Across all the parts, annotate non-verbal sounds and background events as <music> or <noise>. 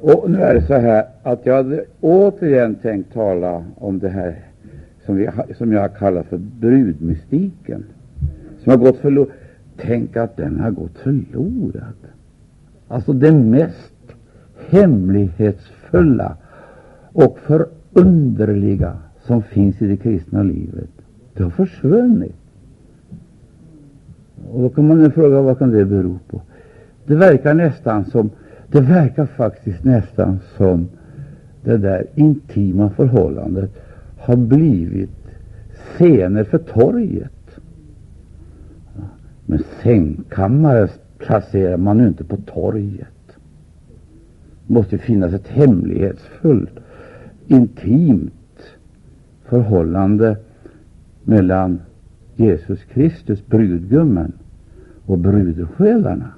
Och nu är det så här att jag hade återigen tänkt tala om det här som, vi, som jag kallar för brudmystiken, som har gått förlorad. Tänk att den har gått förlorad. Alltså det mest hemlighetsfulla och förunderliga som finns i det kristna livet, det har försvunnit. Och då kan man ju fråga vad kan det bero på? Det verkar nästan som det verkar faktiskt nästan som det där intima förhållandet har blivit scener för torget. Men sängkammare placerar man ju inte på torget. Det måste finnas ett hemlighetsfullt, intimt förhållande mellan Jesus Kristus, brudgummen, och brudsjälarna.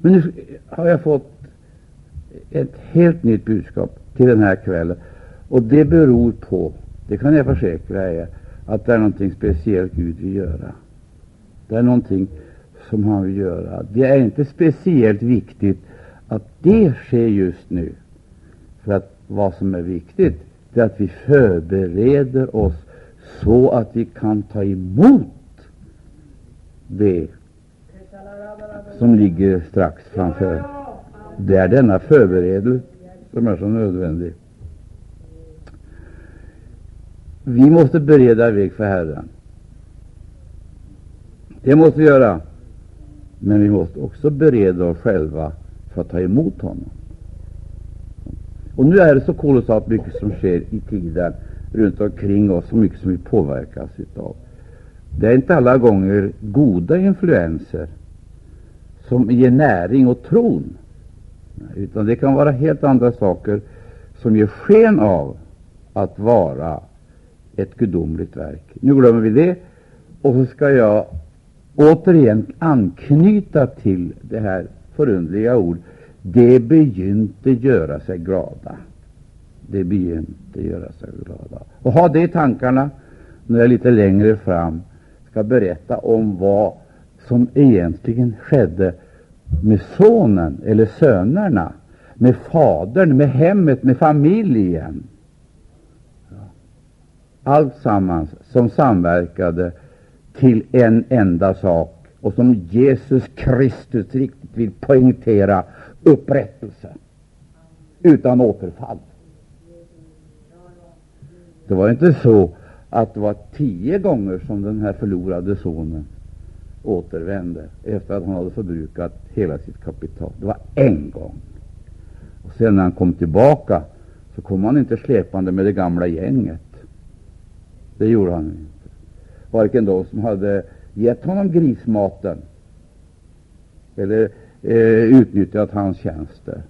Men nu har jag fått ett helt nytt budskap till den här kvällen. Och det beror på, det kan jag försäkra er, att det är någonting speciellt Gud vill göra. Det är någonting som han vill göra. Det är inte speciellt viktigt att det sker just nu. För att vad som är viktigt, är att vi förbereder oss så att vi kan ta emot det som ligger strax framför. Det är denna förberedelse som är så nödvändig. Vi måste bereda väg för Herren. Det måste vi göra. Men vi måste också bereda oss själva för att ta emot honom. Och nu är det så kolossalt mycket som sker i tiden runt omkring oss, så mycket som vi påverkas av. Det är inte alla gånger goda influenser som ger näring åt tron, utan det kan vara helt andra saker som ger sken av att vara ett gudomligt verk. Nu glömmer vi det, och så ska jag återigen anknyta till det här förundliga ord. Det begynte göra sig glada. Det begynte göra sig glada. Och ha det i tankarna när jag lite längre fram ska berätta om vad som egentligen skedde med sonen eller sönerna, med fadern, med hemmet, med familjen. Allt sammans som samverkade till en enda sak och som Jesus Kristus riktigt vill poängtera upprättelse utan återfall. Det var inte så att det var tio gånger som den här förlorade sonen återvände efter att han hade förbrukat hela sitt kapital. Det var en gång. Och sen när han kom tillbaka så kom han inte släpande med det gamla gänget. Det gjorde han inte. Varken de som hade gett honom grismaten eller eh, utnyttjat hans tjänster.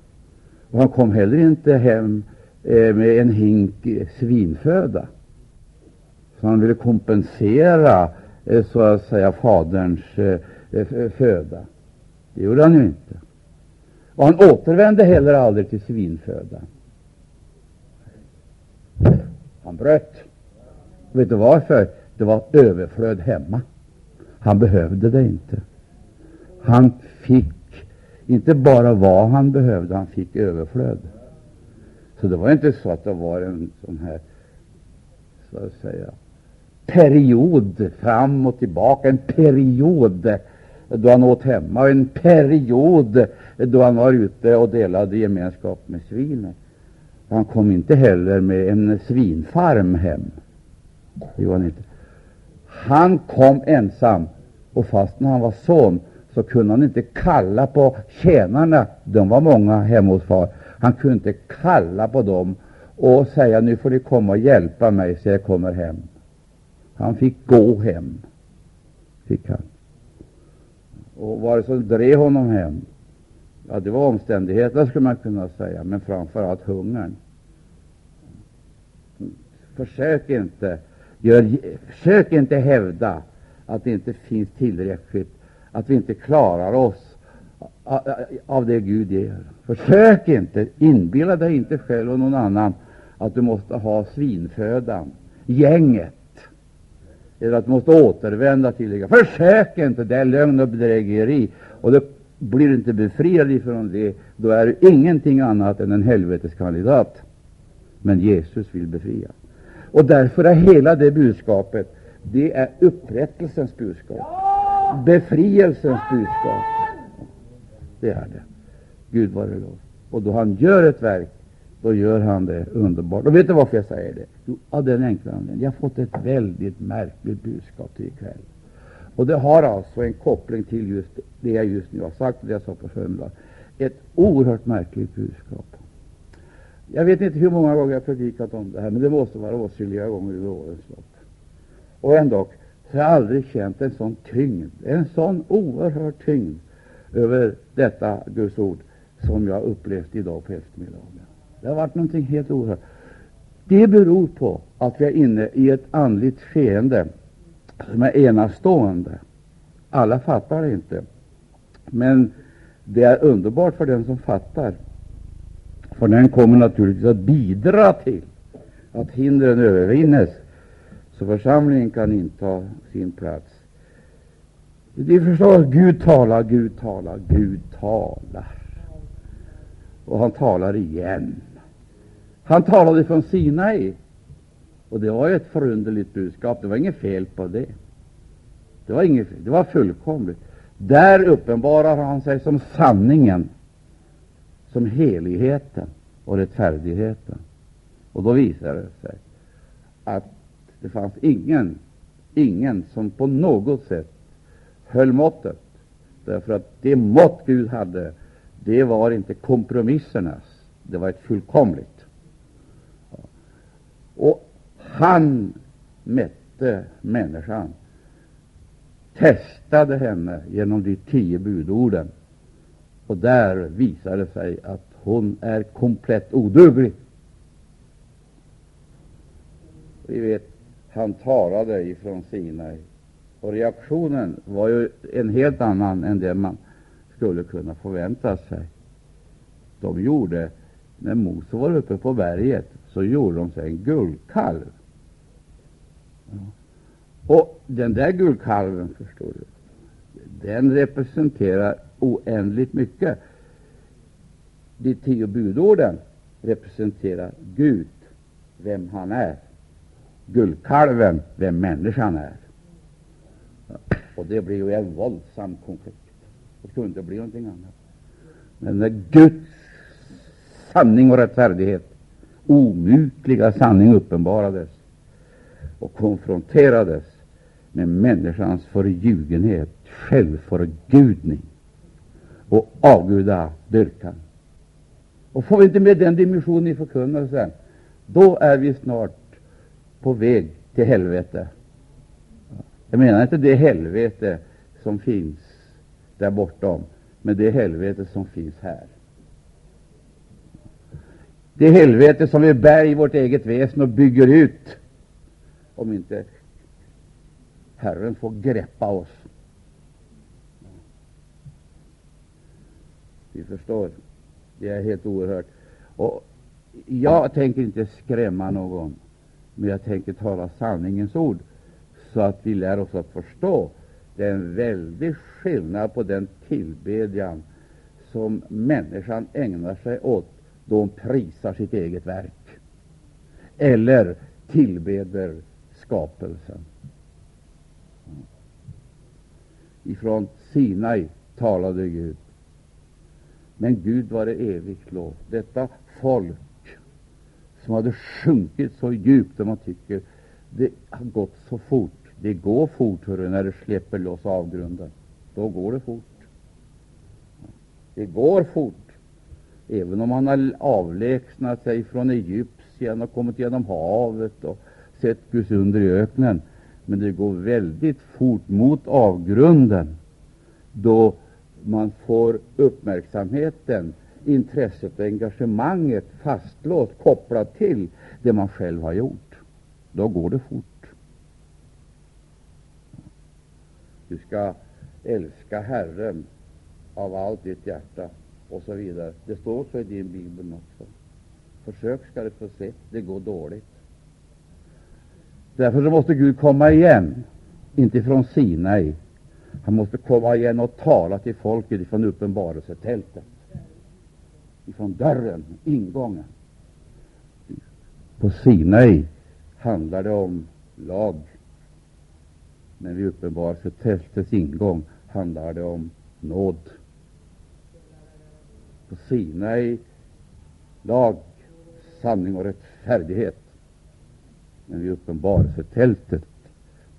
Och han kom heller inte hem eh, med en hink svinföda. Så han ville kompensera Eh, så att säga faderns eh, eh, föda. Det gjorde han ju inte. Och han återvände heller aldrig till svinföda. Han bröt. Vet du varför? Det var överflöd hemma. Han behövde det inte. Han fick inte bara vad han behövde, han fick överflöd. Så det var inte så att det var en sån här, så att säga, period fram och tillbaka, en period då han åt hemma och en period då han var ute och delade gemenskap med svinen. Han kom inte heller med en svinfarm hem. Det gjorde han inte. Han kom ensam, och fast när han var son så kunde han inte kalla på tjänarna. De var många hemma hos far. Han kunde inte kalla på dem och säga nu får ni komma och hjälpa mig så jag kommer hem. Han fick gå hem. Fick han. Och vad det som drev honom hem? Ja, det var omständigheterna, skulle man kunna säga, men framför allt hungern. Försök inte, gör, försök inte hävda att det inte finns tillräckligt, att vi inte klarar oss av det Gud ger. Försök inte, inbilla dig inte själv och någon annan att du måste ha svinfödan, gänget, eller att du måste återvända till det. Försök inte, det är lögn och bedrägeri. Och det blir du inte befriad ifrån det, då är du ingenting annat än en helveteskandidat. Men Jesus vill befria. Och därför är hela det budskapet, det är upprättelsens budskap. Befrielsens budskap. Det är det. Gud vare lov. Och då han gör ett verk, då gör han det underbart. Och vet du varför jag säger det? Jo, av den enkla anledningen. Jag har fått ett väldigt märkligt budskap till ikväll. Och det har alltså en koppling till just det jag just nu har sagt och det jag sa på förmiddagen. Ett oerhört märkligt budskap. Jag vet inte hur många gånger jag predikat om det här, men det måste vara åtskilliga gånger under årens lopp. Och ändå så har jag aldrig känt en sån tyngd, en sån oerhörd tyngd över detta Guds ord som jag upplevt idag på eftermiddagen. Det har varit någonting helt oerhört. Det beror på att vi är inne i ett andligt skeende som är enastående. Alla fattar det inte, men det är underbart för den som fattar. För den kommer naturligtvis att bidra till att hindren övervinnes, så församlingen kan inta sin plats. Det förstår Gud talar, Gud talar, Gud talar. Och han talar igen. Han talade från Sinai, och det var ju ett förunderligt budskap. Det var inget fel på det. Det var, inget det var fullkomligt. Där uppenbarar han sig som sanningen, som heligheten och rättfärdigheten. Och då visar det sig att det fanns ingen, ingen som på något sätt höll måttet. Därför att det mått Gud hade, det var inte kompromissernas, det var ett fullkomligt. Och han mätte människan, testade henne genom de tio budorden. Och där visade det sig att hon är komplett oduglig. Vi vet, han talade ifrån Sinai, och reaktionen var ju en helt annan än det man skulle kunna förvänta sig. De gjorde, när Mose var uppe på berget, så gjorde de sig en guldkalv. Och den där guldkalven, förstår du, den representerar oändligt mycket. De tio budorden representerar Gud, vem han är. Guldkalven, vem människan är. Och det blir ju en våldsam konflikt. Det kunde inte bli någonting annat. Men när Guds sanning och rättfärdighet, omutliga sanning, uppenbarades och konfronterades med människans förljugenhet, självförgudning och avgudadyrkan. Och får vi inte med den dimensionen i förkunnelsen, då är vi snart på väg till helvete. Jag menar inte det helvete som finns där bortom, men det helvete som finns här. Det helvete som vi bär i vårt eget väsen och bygger ut, om inte Herren får greppa oss. Vi förstår. Det är helt oerhört. Och jag tänker inte skrämma någon, men jag tänker tala sanningens ord så att vi lär oss att förstå. Det är en väldig skillnad på den tillbedjan som människan ägnar sig åt då hon prisar sitt eget verk eller tillbeder skapelsen. Ifrån Sinai talade Gud. Men Gud var det evigt lov. Detta folk som hade sjunkit så djupt att man tycker det har gått så fort. Det går fort hörru, när du släpper loss avgrunden. Då går det fort. Det går fort. Även om man har avlägsnat sig från Egypten och kommit genom havet och sett Guds under i öknen. Men det går väldigt fort mot avgrunden då man får uppmärksamheten, intresset och engagemanget fastlåst, kopplat till det man själv har gjort. Då går det fort. Du ska älska Herren av allt ditt hjärta, och så vidare. Det står så i din bibel också. Försök ska du få se, det går dåligt. Därför måste Gud komma igen, inte från Sinai, Han måste komma igen och tala till folket ifrån uppenbarelsetältet, ifrån dörren, ingången. På Sinai handlar det om lag, men vid uppenbarelsetältets ingång handlar det om nåd. På Sinai lag, sanning och rättfärdighet. Men vid uppenbarelsetältet,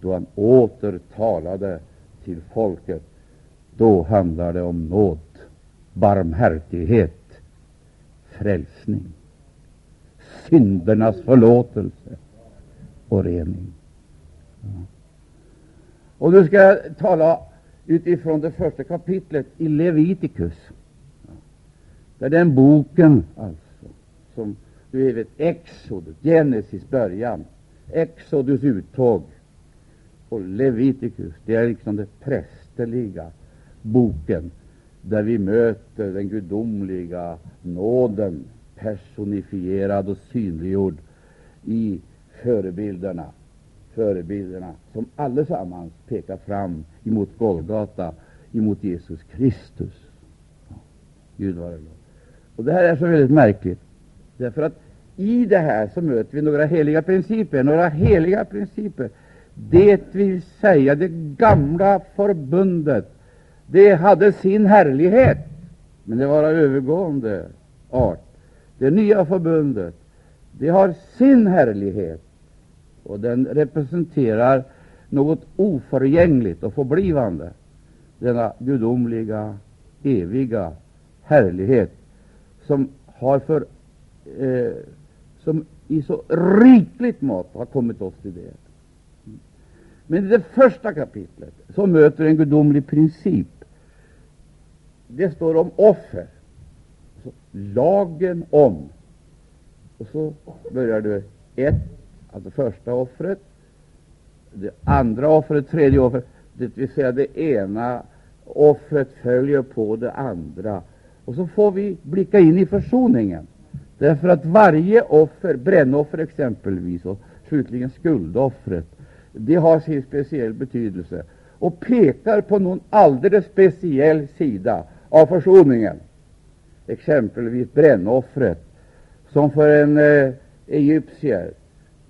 då han åter talade till folket, då handlar det om nåd, barmhärtighet, frälsning, syndernas förlåtelse och rening. Ja. Och nu ska jag tala utifrån det första kapitlet i Levitikus. Det är den boken alltså, som du vet, Exodus, Genesis början, Exodus uttåg och Leviticus, det är liksom den prästerliga boken där vi möter den gudomliga nåden personifierad och synliggjord i förebilderna, förebilderna som allesammans pekar fram emot Golgata, emot Jesus Kristus. Gud vare lov. Och det här är så väldigt märkligt, därför att i det här så möter vi några heliga principer, några heliga principer. Det vill säga, det gamla förbundet, det hade sin härlighet, men det var av övergående art. Det nya förbundet, det har sin härlighet, och den representerar något oförgängligt och förblivande, denna gudomliga, eviga härlighet som har för eh, som i så rikligt mått har kommit oss till del. Men i det första kapitlet så möter en gudomlig princip. Det står om offer. Så, lagen om. Och så börjar du ett, alltså första offret, det andra offret, tredje offret, det vill säga det ena offret följer på det andra. Och så får vi blicka in i försoningen. Därför att varje offer, brännoffer exempelvis, och slutligen skuldoffret, det har sin speciell betydelse och pekar på någon alldeles speciell sida av försoningen. Exempelvis brännoffret, som för en eh, egyptier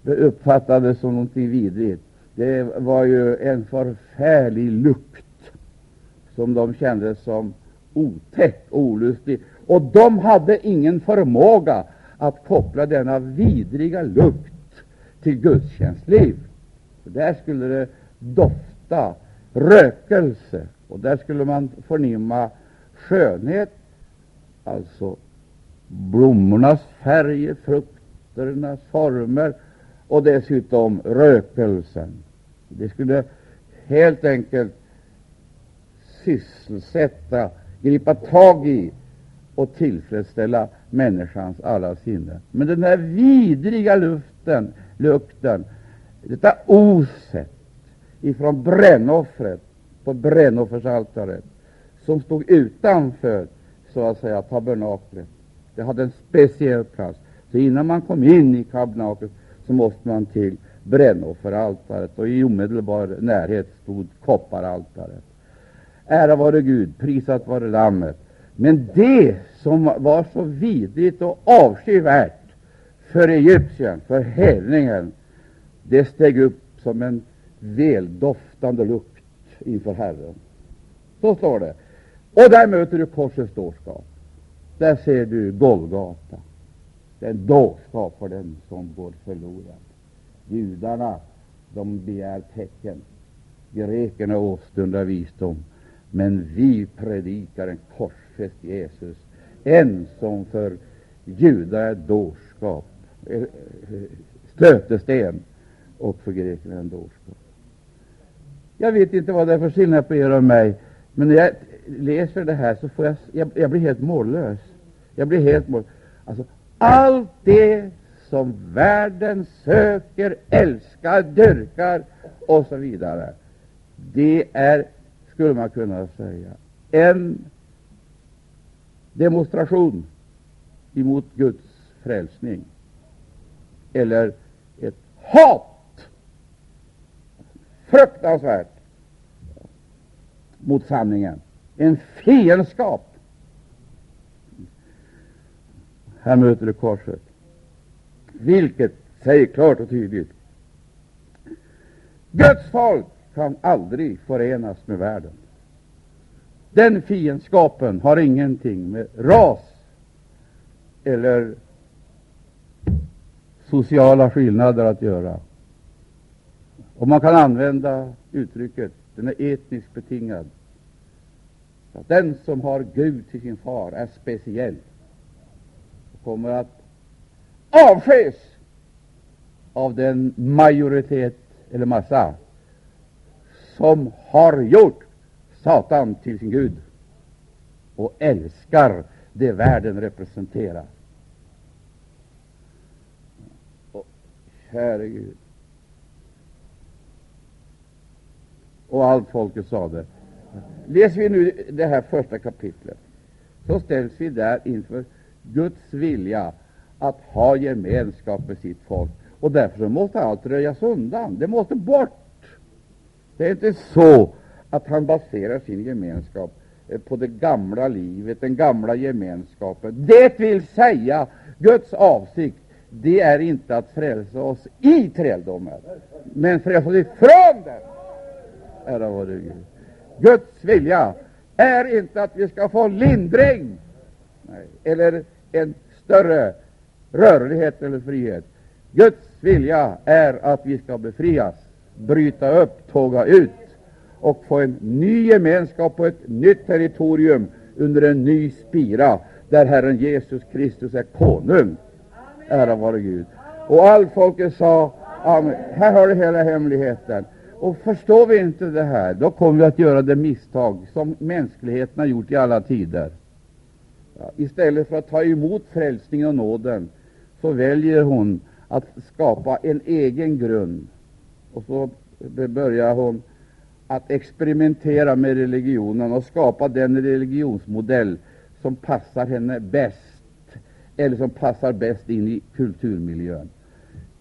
uppfattades som någonting vidrigt. Det var ju en förfärlig lukt som de kände som otäck och olustig. Och de hade ingen förmåga att koppla denna vidriga lukt till gudstjänstliv. Där skulle det dofta rökelse, och där skulle man förnimma skönhet, alltså blommornas färger, frukternas former och dessutom rökelsen. Det skulle helt enkelt sysselsätta, gripa tag i och tillfredsställa människans alla sinnen. Men den här vidriga luften, lukten, detta oset ifrån brännoffret på brännoffersaltaret, som stod utanför så att säga tabernaklet, det hade en speciell plats. Så innan man kom in i tabernaklet så måste man till brännofferaltaret, och i omedelbar närhet stod kopparaltaret. Ära vare Gud, prisat vare Lammet. Men det som var så vidrigt och avskyvärt för Egypten, för hävningen, det steg upp som en väldoftande lukt inför Herren. Så står det. Och där möter du korsets dårskap. Där ser du Golgata. Den dårskap för den som går förlorad. Judarna de begär tecken. Grekerna åstundar visdom. Men vi predikar en korsfäst Jesus, en som för judar är dårskap, eh, stötesten, och för grekerna en dårskap. Jag vet inte vad det är för skillnad på er och mig, men när jag läser det här så får jag, jag, jag blir helt mållös. Jag blir helt mållös. Alltså, allt det som världen söker, älskar, dyrkar och så vidare, det är skulle man kunna säga, en demonstration emot Guds frälsning, eller ett hat, fruktansvärt, mot sanningen, en fiendskap. Här möter du korset, vilket säger klart och tydligt Guds folk kan aldrig förenas med världen. Den fiendskapen har ingenting med ras eller sociala skillnader att göra. Och man kan använda uttrycket den är etniskt betingad. Att den som har Gud till sin far är speciell och kommer att avskäs av den majoritet eller massa som har gjort Satan till sin Gud och älskar det världen representerar. Och, käre Gud. Och allt folket sade. Läser vi nu det här första kapitlet, så ställs vi där inför Guds vilja att ha gemenskap med sitt folk. Och därför måste allt röjas undan. Det måste bort. Det är inte så att han baserar sin gemenskap eh, på det gamla livet, den gamla gemenskapen. Det vill säga, Guds avsikt det är inte att frälsa oss i träldomen, men frälsa oss ifrån den. Ära vare Gud. Guds vilja är inte att vi ska få lindring nej, eller en större rörlighet eller frihet. Guds vilja är att vi ska befrias, bryta upp, tåga ut och få en ny gemenskap och ett nytt territorium under en ny spira, där Herren Jesus Kristus är konung. Ära vare Gud. Och allt folket sa Amen. Här har du hela hemligheten. Och förstår vi inte det här, då kommer vi att göra det misstag som mänskligheten har gjort i alla tider. Ja, istället för att ta emot frälsningen och nåden, så väljer hon att skapa en egen grund. Och så börjar hon att experimentera med religionen och skapa den religionsmodell som passar henne bäst, eller som passar bäst in i kulturmiljön.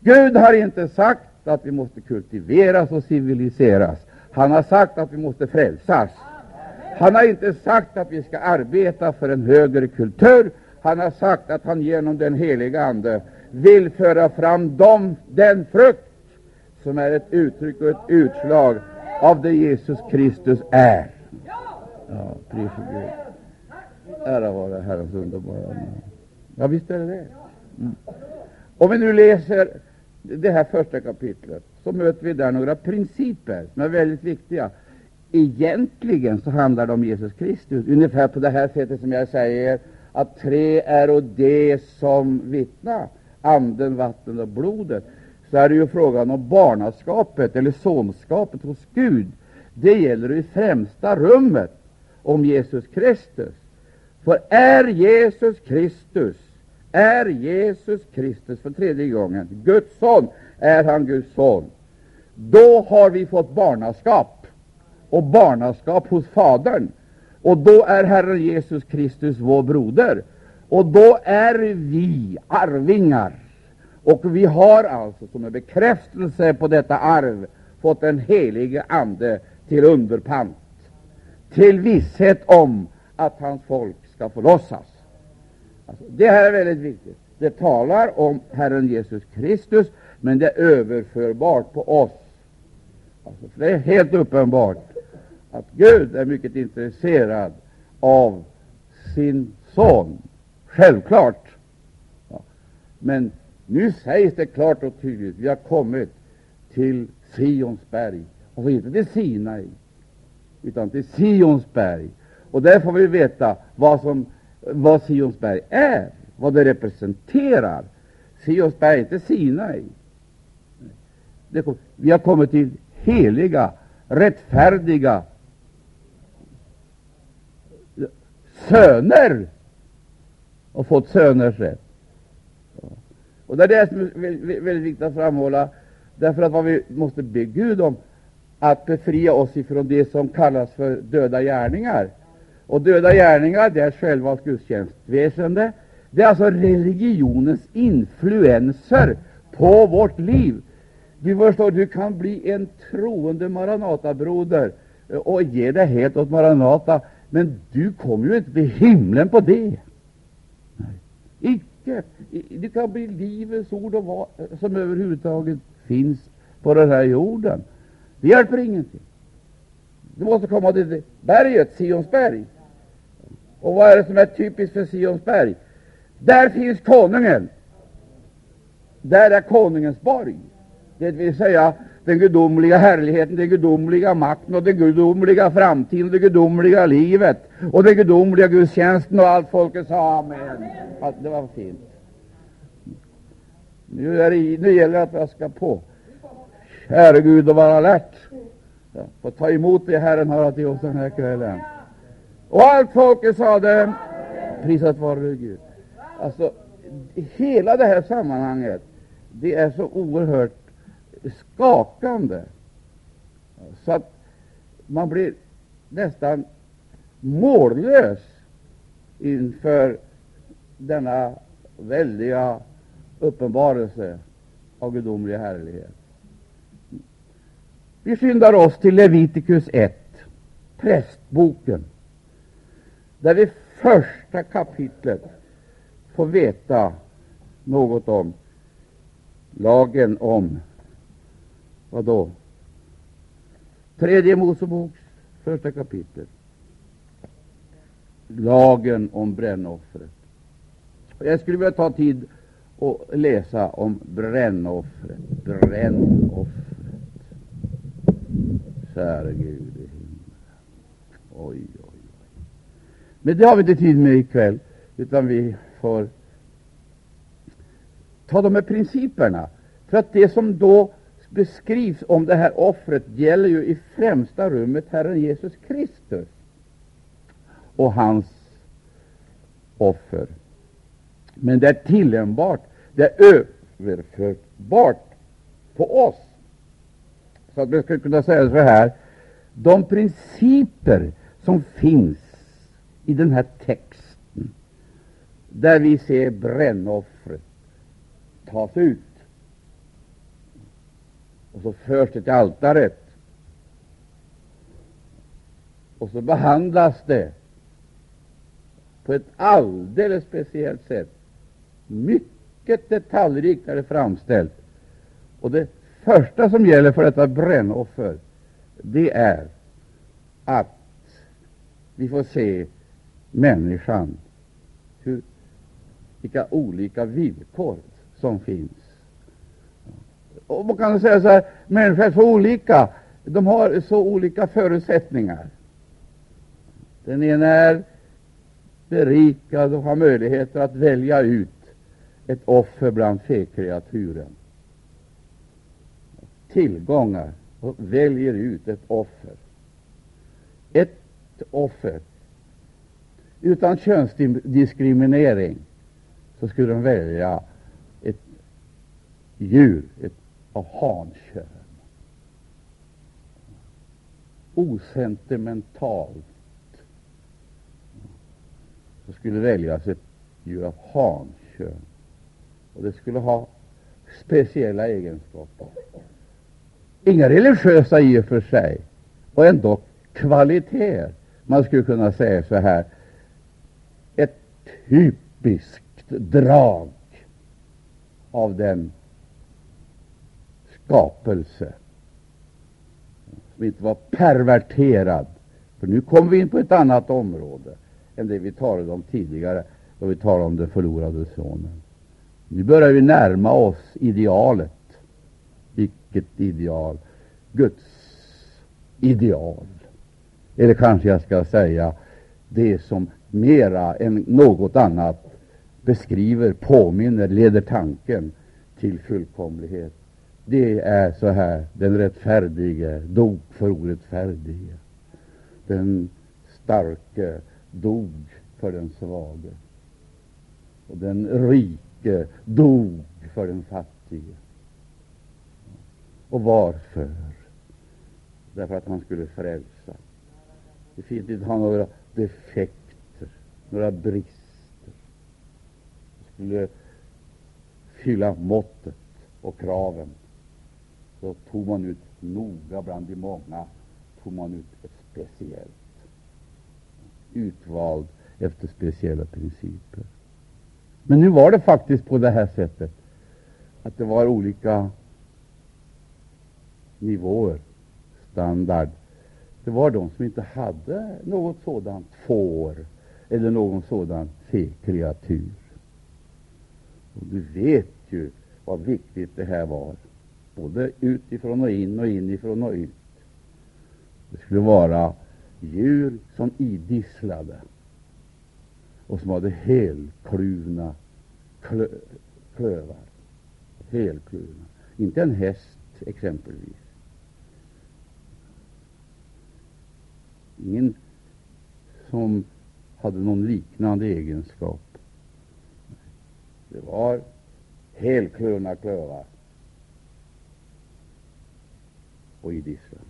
Gud har inte sagt att vi måste kultiveras och civiliseras. Han har sagt att vi måste frälsas. Han har inte sagt att vi skall arbeta för en högre kultur. Han har sagt att han genom den heliga Ande vill föra fram dem, den frukt som är ett uttryck och ett utslag av det Jesus Kristus är. Ja, pris för Gud. Ära vare Herrens underbara namn. Ja, visst är det det. Mm. Om vi nu läser det här första kapitlet, så möter vi där några principer som är väldigt viktiga. Egentligen så handlar det om Jesus Kristus, ungefär på det här sättet som jag säger att tre är och det som vittnar, anden, vatten och blodet så är det ju frågan om barnaskapet eller sonskapet hos Gud. Det gäller i främsta rummet om Jesus Kristus. För är Jesus Kristus, är Jesus Kristus för tredje gången Guds son, är han Guds son, då har vi fått barnaskap och barnaskap hos Fadern. Och då är Herren Jesus Kristus vår broder. Och då är vi arvingar och vi har alltså som en bekräftelse på detta arv fått den helige Ande till underpant, till visshet om att hans folk skall förlossas. Alltså, det här är väldigt viktigt. Det talar om Herren Jesus Kristus, men det är överförbart på oss. Alltså, för det är helt uppenbart att Gud är mycket intresserad av sin son, självklart. Ja. Men nu sägs det klart och tydligt vi har kommit till Sionsberg. Alltså inte till Sinai, utan till Sionsberg. Och där får vi veta vad, som, vad Sionsberg är, vad det representerar. Sionsberg är inte Sinai. Kom, vi har kommit till heliga, rättfärdiga söner och fått söners rätt. Och Det är det som är väldigt viktigt att framhålla, därför att vad vi måste be Gud om att befria oss ifrån det som kallas för döda gärningar. Och döda gärningar det är själva gudstjänstväsende. Det är alltså religionens influenser på vårt liv. Du förstår, du kan bli en troende Maranatabroder eh, och ge dig helt åt Maranata. Men du kommer ju inte till himlen på det. Nej mycket. Det kan bli Livets ord och vad som överhuvudtaget finns på den här jorden. Det hjälper ingenting. Du måste komma till berget, Sionsberg. Och vad är det som är typiskt för Sionsberg? Där finns konungen. Där är konungens borg. Det vill säga den gudomliga härligheten, den gudomliga makten och den gudomliga framtiden, det gudomliga livet och den gudomliga gudstjänsten och allt folket sa amen. Allt, det var fint. Nu, är det, nu gäller det att vaska på. Käre Gud, och vara alert. Ja, få ta emot det Herren har att ge oss den här kvällen. Och allt folket sade, prisat vare Gud. Alltså, hela det här sammanhanget, det är så oerhört skakande så att man blir nästan mållös inför denna väldiga uppenbarelse av gudomlig härlighet. Vi skyndar oss till Levitikus 1, prästboken, där vi första kapitlet får veta något om lagen om vad då? Tredje Moseboks första kapitel. Lagen om brännoffret. Jag skulle vilja ta tid och läsa om brännoffret. Brännoffret. Käre Gud i himlen. Oj, oj, oj. Men det har vi inte tid med ikväll, utan vi får ta de här principerna. För att det som då beskrivs om det här offret gäller ju i främsta rummet Herren Jesus Kristus och hans offer. Men det är tillämpbart, det är överförbart på oss. Så att vi skulle kunna säga så här, de principer som finns i den här texten, där vi ser brännoffret tas ut och så förs det till altaret. Och så behandlas det på ett alldeles speciellt sätt. Mycket detaljrikt är det framställt. Och det första som gäller för detta brännoffer, det är att vi får se människan, hur, vilka olika villkor som finns. Och man kan säga så här, människor är så olika. De har så olika förutsättningar. Den ena är berikad och har möjligheter att välja ut ett offer bland fekreaturen. Tillgångar och väljer ut ett offer. Ett offer. Utan könsdiskriminering så skulle de välja ett djur, ett av hankön. Osentimentalt så skulle väljas ett djur av hankön. Och det skulle ha speciella egenskaper. Inga religiösa i och för sig, och ändå kvaliteter. Man skulle kunna säga så här, ett typiskt drag av den skapelse som inte var perverterad. För nu kommer vi in på ett annat område än det vi talade om tidigare, då vi talade om den förlorade sonen. Nu börjar vi närma oss idealet. Vilket ideal? Guds ideal. Eller kanske jag ska säga det som mera än något annat beskriver, påminner, leder tanken till fullkomlighet det är så här, den rättfärdige dog för orättfärdige. Den starke dog för den svage. Och den rike dog för den fattige. Och varför? Därför att han skulle frälsa. Det finns inte ha några defekter, några brister. Det skulle fylla måttet och kraven så tog man ut noga bland de många, tog man ut ett speciellt. Utvald efter speciella principer. Men nu var det faktiskt på det här sättet att det var olika nivåer, standard. Det var de som inte hade något sådant får eller någon sådan fe-kreatur. Och du vet ju vad viktigt det här var, både utifrån och in och inifrån och ut. Det skulle vara djur som idisslade och som hade helkluvna klö, klövar. Helkluvna. Inte en häst, exempelvis. Ingen som hade någon liknande egenskap. Det var helkluvna klövar och idisslar.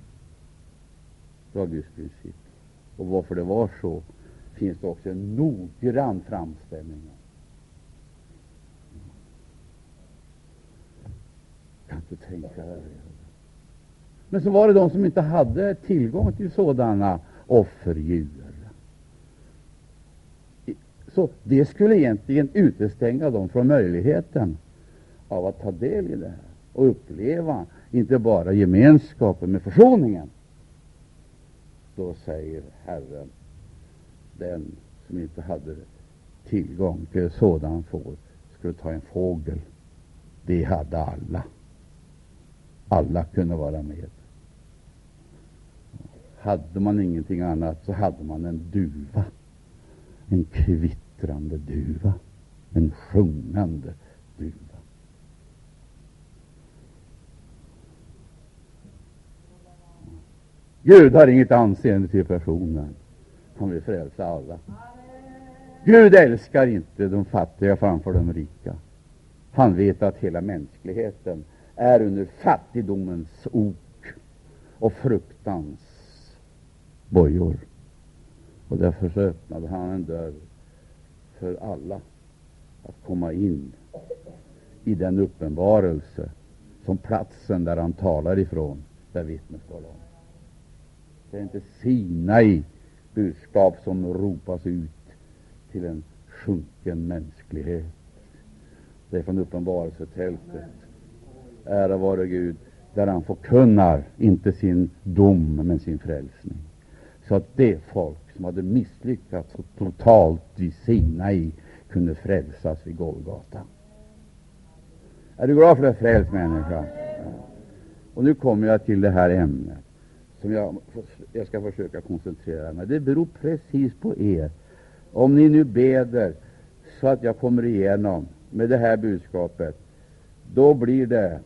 Det var Guds princip. Och varför det var så finns det också en noggrann framställning om. kan inte tänka Men så var det de som inte hade tillgång till sådana offerdjur. Så det skulle egentligen utestänga dem från möjligheten av att ta del i det här och uppleva inte bara gemenskapen med försoningen. Då säger Herren, den som inte hade tillgång till sådan får skulle ta en fågel. Det hade alla. Alla kunde vara med. Hade man ingenting annat så hade man en duva, en kvittrande duva, en sjungande duva. Gud har inget anseende till personen. Han vill frälsa alla. Gud älskar inte de fattiga framför de rika. Han vet att hela mänskligheten är under fattigdomens ok och fruktans bojor. Och därför så öppnade han en dörr för alla att komma in i den uppenbarelse som platsen där han talar ifrån, där vittnet står om. Det är inte Sinai budskap som ropas ut till en sjunken mänsklighet. Det är från uppenbarelsetältet. Ära vare Gud, där han förkunnar inte sin dom, men sin frälsning. Så att det folk som hade misslyckats totalt vid Sinai kunde frälsas vid Golgata. Är du glad för det, frälst människa? Och nu kommer jag till det här ämnet som jag, jag ska försöka koncentrera mig. Det beror precis på er. Om ni nu beder så att jag kommer igenom med det här budskapet, då blir det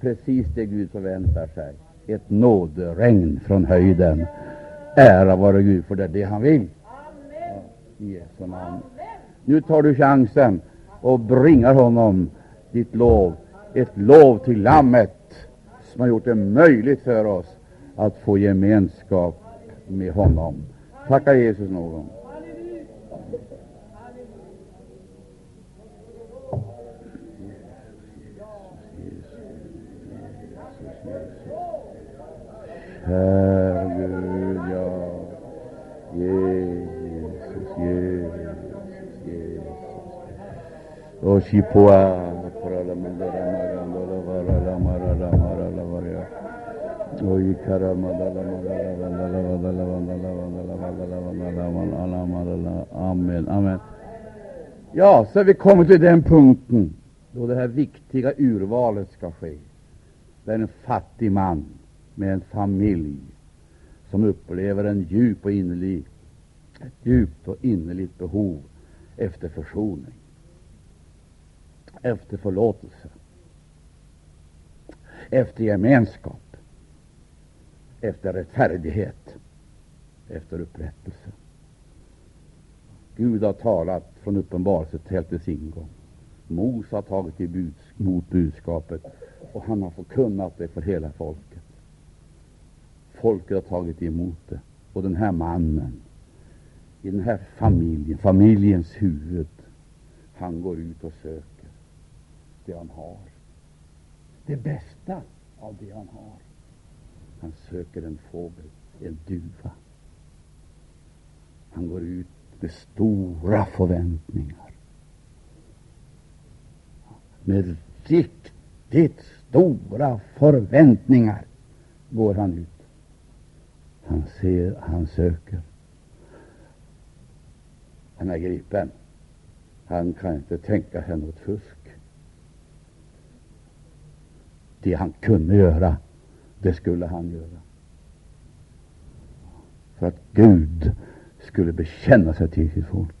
precis det Gud förväntar sig. Ett nåderegn från höjden. Ära vare Gud, för det är det han vill. Ja, I Jesu namn. Nu tar du chansen och bringar honom ditt lov. Ett lov till Lammet som har gjort det möjligt för oss att få gemenskap med honom. Tacka Jesus någon. Kära Gud, ja. Jesus, Jesus, Jesus. Och Shipua, Pralamandara, Oy karamadala mandala vandala vandala vandala vandala vandala vandala vandala mandala. Amen, amen. Ja, så har vi kommit till den punkten då det här viktiga urvalet ska ske. Det är en fattig man med en familj som upplever en djup och innerlig, ett djupt och innerligt behov efter försoning, efter förlåtelse, efter gemenskap efter rättfärdighet, efter upprättelse. Gud har talat från uppenbarelsetältets ingång. Mose har tagit emot budskapet och han har förkunnat det för hela folket. Folket har tagit emot det. Och den här mannen, i den här familjen, familjens huvud, han går ut och söker det han har. Det bästa av det han har. Han söker en fågel, en duva. Han går ut med stora förväntningar. Med riktigt stora förväntningar går han ut. Han ser, han söker. Han är gripen. Han kan inte tänka sig något fusk. Det han kunde göra, det skulle han göra. För att Gud skulle bekänna sig till sitt folk.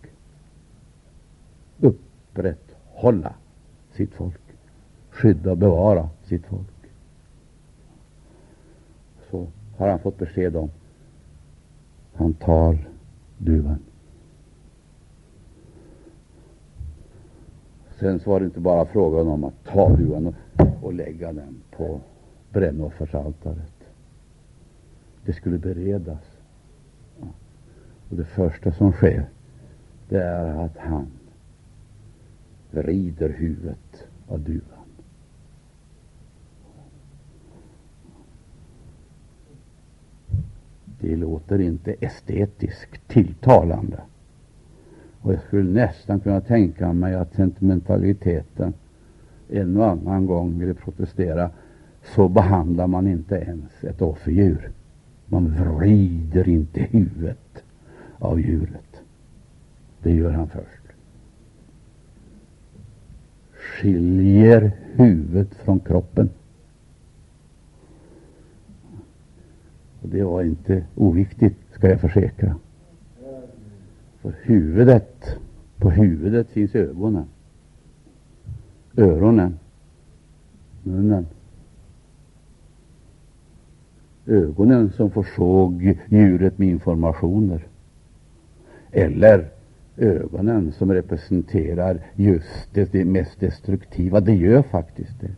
Upprätthålla sitt folk. Skydda och bevara sitt folk. Så har han fått besked om. Han tar duvan. Sen så var det inte bara frågan om att ta duvan och, och lägga den på brännoffersaltaret. Det skulle beredas. Och det första som sker, det är att han vrider huvudet av duvan. Det låter inte estetiskt tilltalande. Och jag skulle nästan kunna tänka mig att sentimentaliteten en och annan gång ville protestera. Så behandlar man inte ens ett offerdjur. Man vrider inte huvudet av djuret. Det gör han först. Skiljer huvudet från kroppen. Och det var inte oviktigt, ska jag försäkra. För huvudet, på huvudet finns ögonen, öronen, munnen. Ögonen som försåg djuret med informationer. Eller ögonen som representerar just det, det mest destruktiva. Det gör faktiskt det.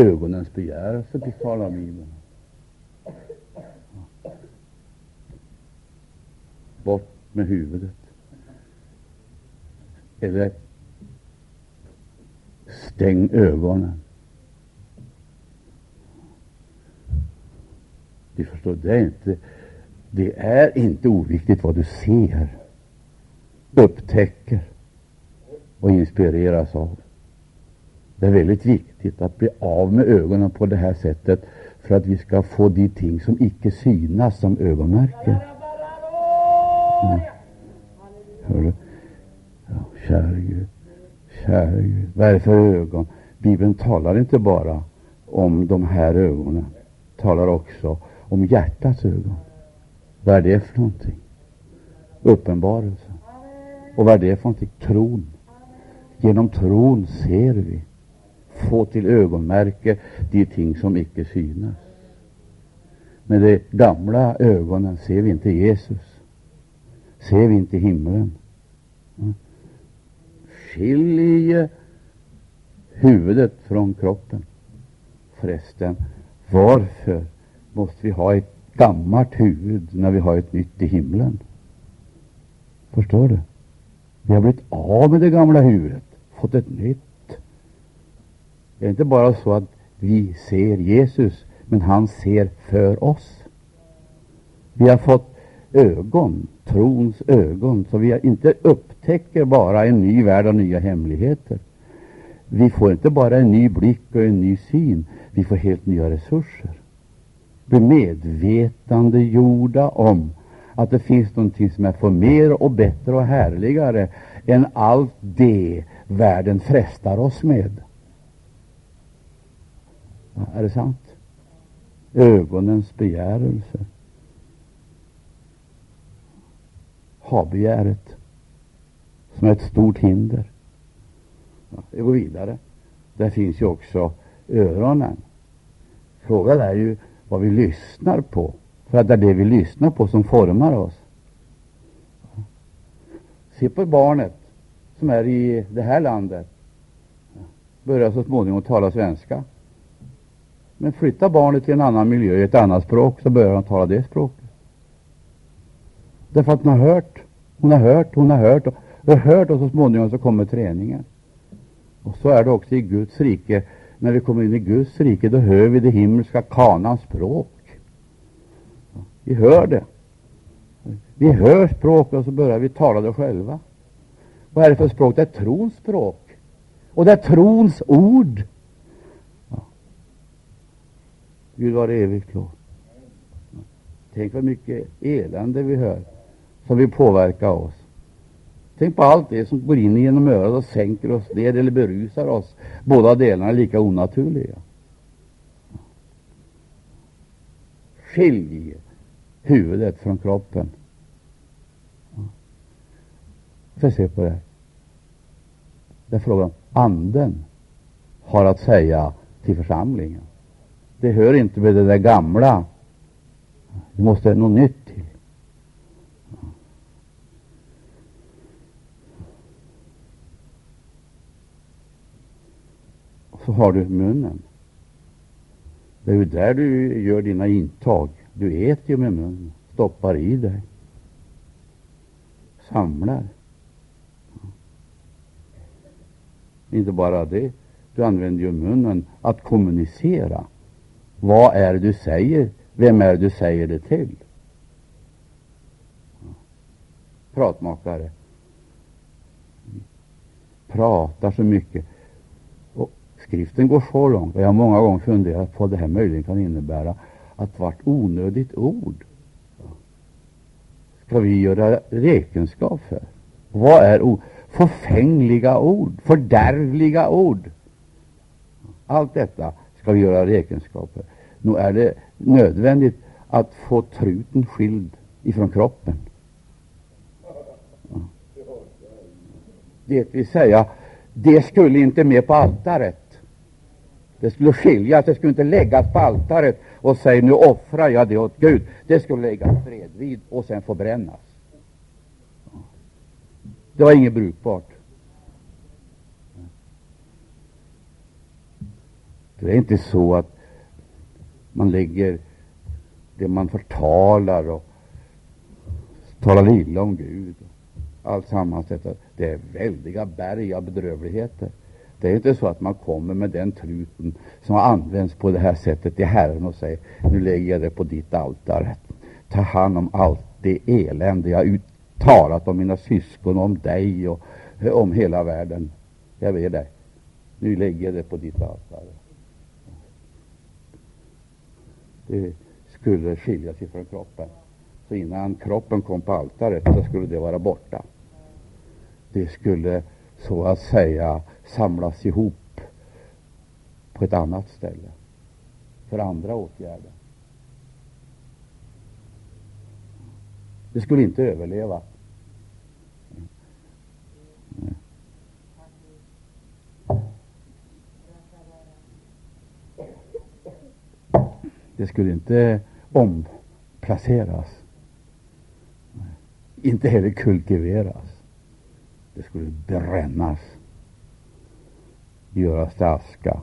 Ögonens begärelse, talar Bibeln. Bort med huvudet. Eller stäng ögonen. Du förstår, det är inte, det är inte oviktigt vad du ser, upptäcker och inspireras av. Det är väldigt viktigt att bli av med ögonen på det här sättet för att vi ska få de ting som icke synas som ögonmärken. Ja. Hör du? Ja, käre Gud, käre Gud. Vad är det för ögon? Bibeln talar inte bara om de här ögonen, talar också om hjärtats ögon. Vad är det för någonting? Uppenbarelse. Och vad är det för någonting? Tron. Genom tron ser vi, få till ögonmärke de ting som icke synas. Med de gamla ögonen ser vi inte Jesus, ser vi inte himlen. Skilj huvudet från kroppen. Förresten, varför måste vi ha ett gammalt huvud när vi har ett nytt i himlen? Förstår du? Vi har blivit av med det gamla huvudet, fått ett nytt. Det är inte bara så att vi ser Jesus, men han ser för oss. Vi har fått ögon, trons ögon, så vi inte upptäcker bara en ny värld och nya hemligheter. Vi får inte bara en ny blick och en ny syn, vi får helt nya resurser. Bli medvetandegjorda om att det finns någonting som är för mer och bättre och härligare än allt det världen frestar oss med. Är det sant? Ögonens begärelse. Habegäret, som är ett stort hinder. Vi går vidare. Där finns ju också öronen. Frågan är ju vad vi lyssnar på. För att det är det vi lyssnar på som formar oss. Se på barnet som är i det här landet. Börjar så småningom tala svenska. Men flytta barnet till en annan miljö, i ett annat språk, så börjar han tala det språket. Därför att hon har hört, hon har hört, hon har hört och, och hört och så småningom så kommer träningen. Och så är det också i Guds rike. När vi kommer in i Guds rike, då hör vi det himmelska kanans språk. Vi hör det. Vi hör språket, och så börjar vi tala det själva. Vad är det för språk? Det är trons språk. Och det är trons ord. Ja. Gud var evigt lov. Tänk vad mycket elände vi hör som vill påverka oss. Tänk på allt det som går in genom örat och sänker oss ner eller berusar oss. Båda delarna är lika onaturliga. Skilj huvudet från kroppen. Får se på det. Det är frågan anden har att säga till församlingen. Det hör inte med det där gamla. Det måste vara något nytt till så har du munnen. Det är ju där du gör dina intag. Du äter ju med munnen, stoppar i dig, samlar. Inte bara det, du använder ju munnen att kommunicera. Vad är det du säger? Vem är det du säger det till? Pratmakare. Pratar så mycket. Skriften går så långt, och jag har många gånger funderat på vad det här möjligen kan innebära, att vart onödigt ord ska vi göra räkenskap för? Vad är ord? Förfängliga ord, fördärvliga ord. Allt detta ska vi göra räkenskap för. Nu är det nödvändigt att få truten skild ifrån kroppen. Det vill säga, det skulle inte med på altaret. Det skulle skiljas, det skulle inte läggas på altaret och säga nu offrar jag det åt Gud. Det skulle läggas bredvid och sen få brännas. Det var inget brukbart. Det är inte så att man lägger det man förtalar och talar illa om Gud. Allt sammans detta. Det är väldiga berg av bedrövligheter. Det är inte så att man kommer med den truten som har använts på det här sättet till Herren och säger nu lägger jag det på ditt altare. Ta hand om allt det elände jag har talat om mina syskon, om dig och om hela världen. Jag ber dig, nu lägger jag det på ditt altare. Det skulle skilja sig från kroppen. Så innan kroppen kom på altaret så skulle det vara borta. Det skulle så att säga samlas ihop på ett annat ställe för andra åtgärder. Det skulle inte överleva. Det skulle inte omplaceras. Inte heller kultiveras. Det skulle brännas göras till aska.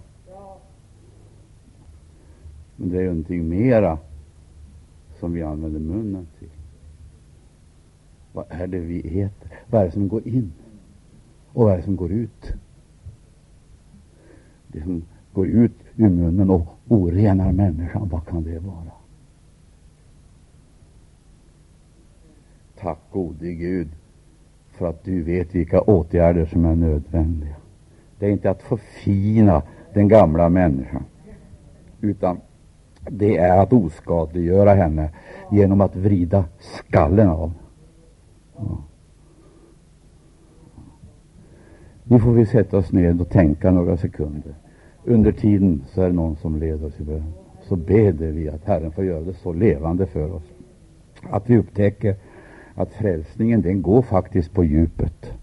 Men det är ju någonting mera som vi använder munnen till. Vad är det vi äter? Vad är det som går in? Och vad är det som går ut? Det som går ut ur munnen och orenar människan, vad kan det vara? Tack gode Gud för att du vet vilka åtgärder som är nödvändiga. Det är inte att förfina den gamla människan, utan det är att oskadliggöra henne genom att vrida skallen av. Ja. Nu får vi sätta oss ned och tänka några sekunder. Under tiden så är det någon som leder oss i bön. Så beder vi att Herren får göra det så levande för oss att vi upptäcker att frälsningen den går faktiskt på djupet.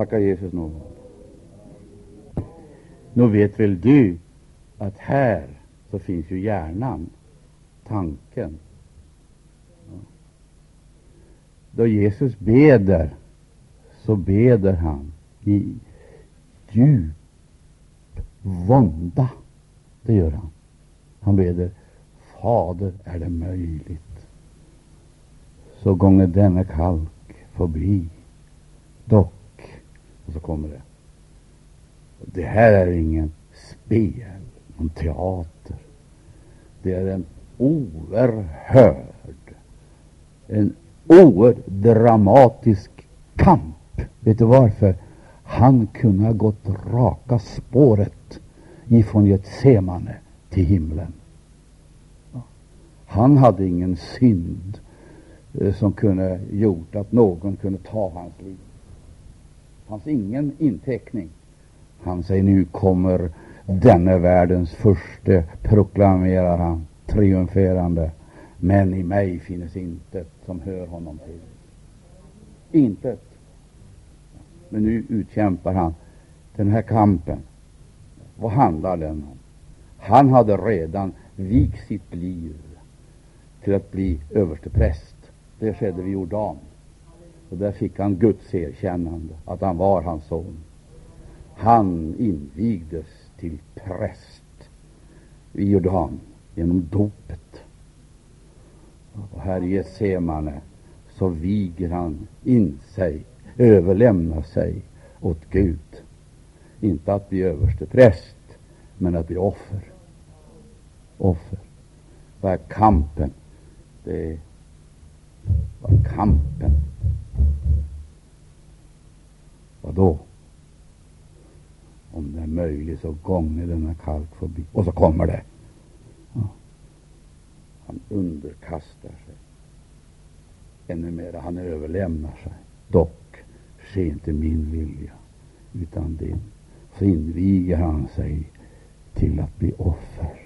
Tacka Jesus nu. Nu vet väl du att här så finns ju hjärnan, tanken. Då Jesus beder, så beder han i djup vånda. Det gör han. Han beder Fader, är det möjligt, så gånge denna kalk förbi. Dock och så kommer det. Det här är ingen spel, någon teater. Det är en oerhörd, en oerhört dramatisk kamp. Vet du varför? Han kunde ha gått raka spåret ifrån Getsemane till himlen. Han hade ingen synd eh, som kunde gjort att någon kunde ta hans liv. Fanns ingen inteckning. Han säger nu kommer denne världens första, proklamerar han triumferande. Men i mig finns intet som hör honom till. Intet. Men nu utkämpar han den här kampen. Vad handlar den om? Han hade redan vikt sitt liv till att bli överstepräst. Det skedde vid Jordan. Och där fick han Guds erkännande att han var hans son. Han invigdes till präst i Jordan genom dopet. Och här i Getsemane så viger han in sig, överlämnar sig åt Gud. Inte att bli överstepräst, men att bli offer. Offer. Vad är kampen? Det var kampen. Vad då? Om det är möjligt så gånge denna kalk förbi. Och så kommer det. Ja. Han underkastar sig. Ännu mera, han överlämnar sig. Dock, ske inte min vilja, utan din. Så inviger han sig till att bli offer.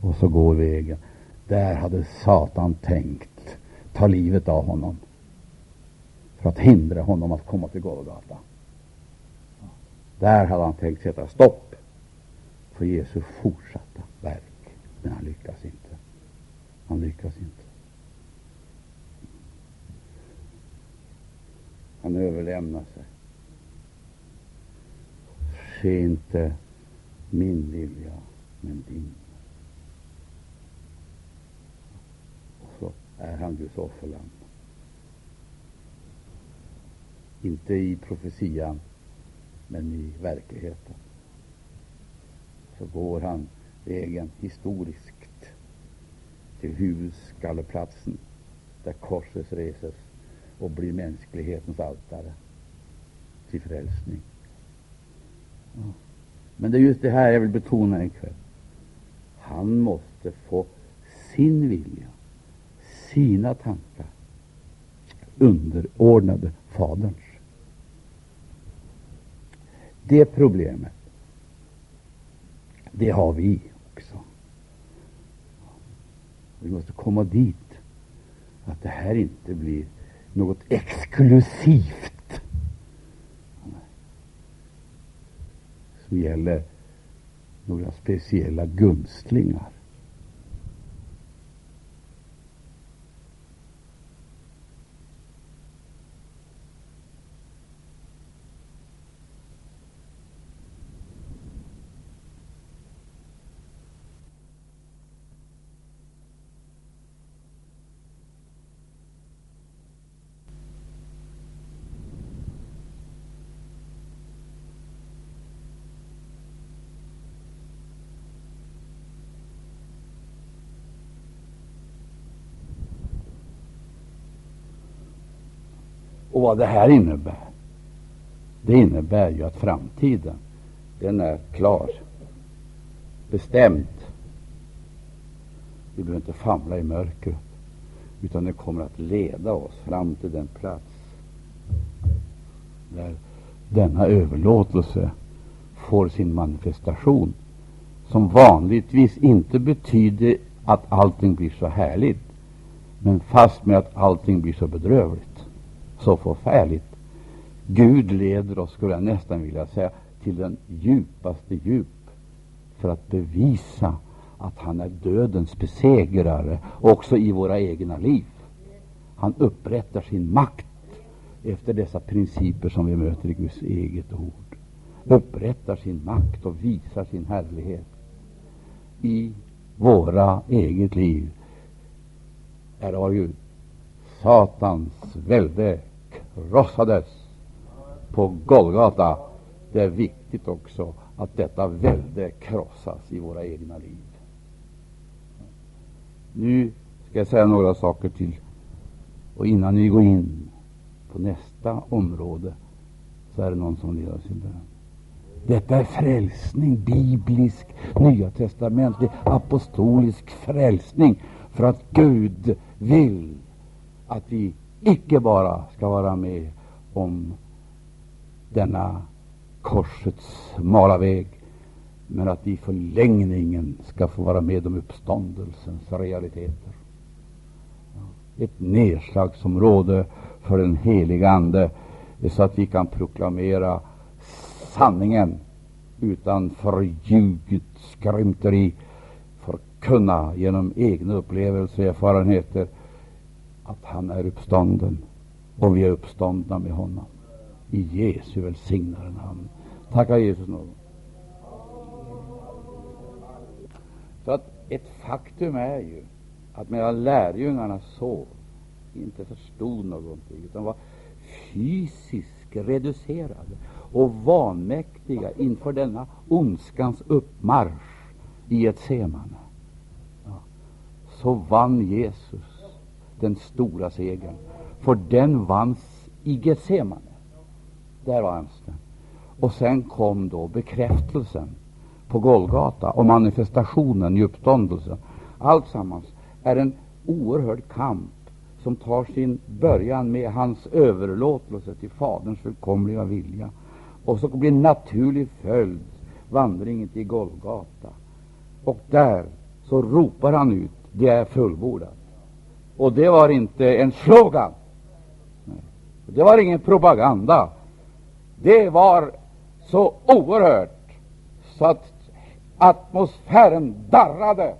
Och så går vägen. Där hade Satan tänkt ta livet av honom för att hindra honom att komma till Golgata. Där hade han tänkt sätta stopp för Jesu fortsatta verk, men han lyckas inte. Han lyckas inte. Han överlämnar sig. Ske inte min vilja, men din. Och så är han Guds offerlamm. Inte i profetian, men i verkligheten. Så går han vägen historiskt till huvudskalleplatsen där korset reses och blir mänsklighetens altare till frälsning. Men det är just det här jag vill betona ikväll. Han måste få sin vilja sina tankar underordnade Faderns. Det problemet, det har vi också. Vi måste komma dit att det här inte blir något exklusivt som gäller några speciella gunstlingar. Och vad det här innebär, det innebär ju att framtiden, den är klar, bestämd. Vi behöver inte famla i mörkret, utan det kommer att leda oss fram till den plats där denna överlåtelse får sin manifestation, som vanligtvis inte betyder att allting blir så härligt, men fast med att allting blir så bedrövligt så förfärligt. Gud leder oss, skulle jag nästan vilja säga, till den djupaste djup för att bevisa att han är dödens besegrare också i våra egna liv. Han upprättar sin makt efter dessa principer som vi möter i Guds eget ord. Upprättar sin makt och visar sin härlighet i våra eget liv. Här har ju Satans välde krossades på Golgata. Det är viktigt också att detta välde krossas i våra egna liv. Nu ska jag säga några saker till. Och innan vi går in på nästa område så är det någon som leder sin bön. Detta är frälsning, biblisk, nya testamentlig, apostolisk frälsning. För att Gud vill att vi icke bara ska vara med om denna korsets smala väg, men att vi i förlängningen ska få vara med om uppståndelsens realiteter. Ett nedslagsområde för den heliga Ande, så att vi kan proklamera sanningen utan förljuget skrymteri, förkunna genom egna upplevelser och erfarenheter att han är uppstånden och vi är uppståndna med honom. I Jesu välsignade namn. Tacka Jesus någon. Så att ett faktum är ju att medan lärjungarna sov, inte förstod någonting, utan var fysiskt reducerade och vanmäktiga inför denna ondskans uppmarsch i ett semane, ja, så vann Jesus den stora segern. För den vanns i Getsemane. Där vanns den. Och sen kom då bekräftelsen på Golgata och manifestationen i uppståndelsen. Alltsammans är en oerhörd kamp som tar sin början med hans överlåtelse till Faderns fullkomliga vilja. Och så blir en naturlig följd vandringen till Golgata. Och där så ropar han ut, det är fullbordat. Och det var inte en slogan. Det var ingen propaganda. Det var så oerhört så att atmosfären darrade.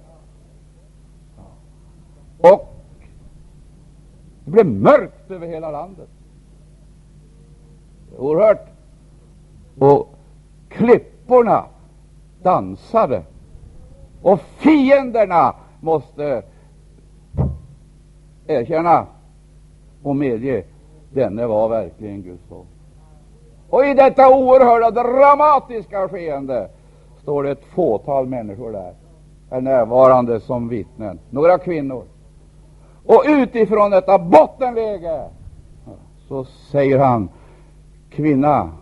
Och det blev mörkt över hela landet. Oerhört. Och klipporna dansade. Och fienderna måste erkänna och medge denne var verkligen Guds son. Och i detta oerhörda dramatiska skeende står det ett fåtal människor där, är närvarande som vittnen, några kvinnor. Och utifrån detta bottenläge så säger han, kvinna,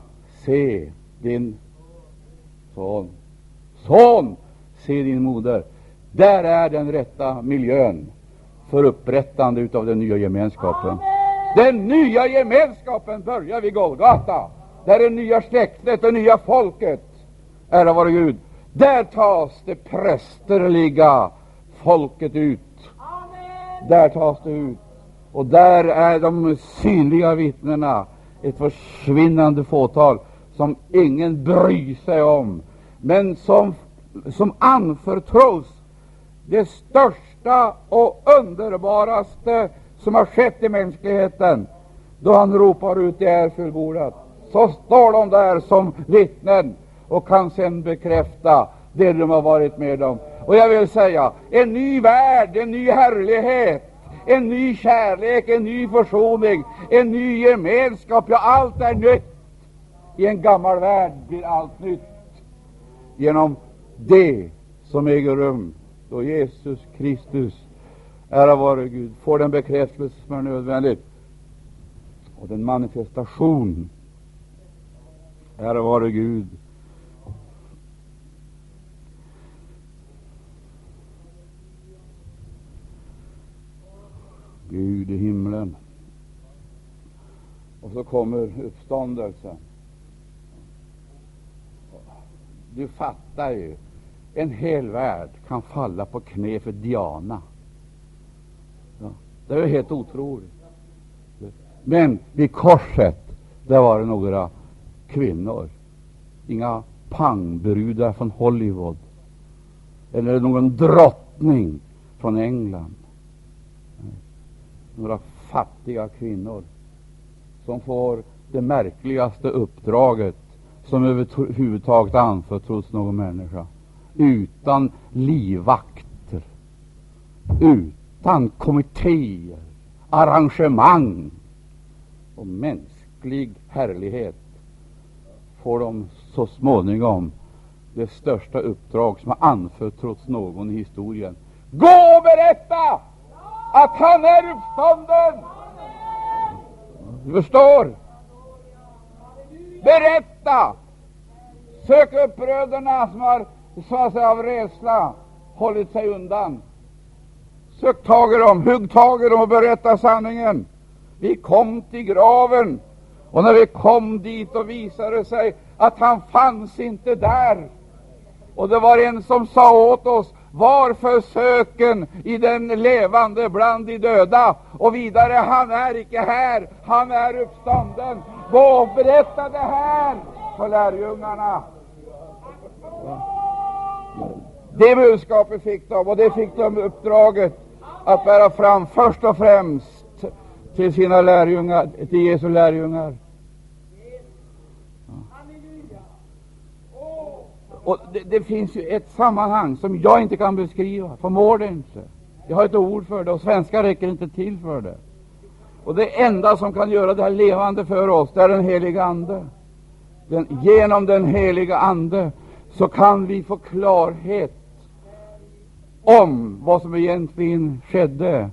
se din son. Son, se din moder. Där är den rätta miljön för upprättande av den nya gemenskapen. Den nya gemenskapen börjar vid Golgata. Där det nya släktet, det nya folket. Ära vare Gud. Där tas det prästerliga folket ut. Där tas det ut. Och där är de synliga vittnena ett försvinnande fåtal som ingen bryr sig om, men som, som anförtros det största och underbaraste som har skett i mänskligheten, då han ropar ut det är fullbordat. Så står de där som vittnen och kan sedan bekräfta det de har varit med om. Och jag vill säga, en ny värld, en ny härlighet, en ny kärlek, en ny försoning, en ny gemenskap, ja, allt är nytt. I en gammal värld blir allt nytt genom det som äger rum då Jesus Kristus, ära vare Gud, får den bekräftelse som är nödvändig och den manifestation, ära vare Gud, Gud i himlen. Och så kommer uppståndelsen. Du fattar ju en hel värld kan falla på knä för Diana. Ja, det är helt otroligt. Men vid korset, där var det några kvinnor. Inga pangbrudar från Hollywood eller någon drottning från England. Några fattiga kvinnor som får det märkligaste uppdraget som överhuvudtaget anförtros någon människa utan livvakter, utan kommittéer, arrangemang och mänsklig härlighet får de så småningom det största uppdrag som har anförtrotts någon i historien. Gå och berätta att han är uppstånden. Du förstår? Berätta! Sök upp bröderna som har så att säga, av rädsla hållit sig undan. Sök tag i dem, hugg tag i dem och berätta sanningen. Vi kom till graven, och när vi kom dit och visade det sig att han fanns inte där. Och det var en som sa åt oss, varför söken i den levande bland de döda? Och vidare, han är icke här, han är uppstånden. Gå och berätta det här för lärjungarna. Det budskapet fick de, och det fick de uppdraget att bära fram först och främst till sina lärjungar, till Jesu lärjungar. Och det, det, finns ju ett sammanhang som jag inte kan beskriva, förmår det inte. Jag har inte ord för det, och svenska räcker inte till för det. Och det enda som kan göra det här levande för oss, det är den heliga Ande. Den, genom den heliga Ande så kan vi få klarhet om vad som egentligen skedde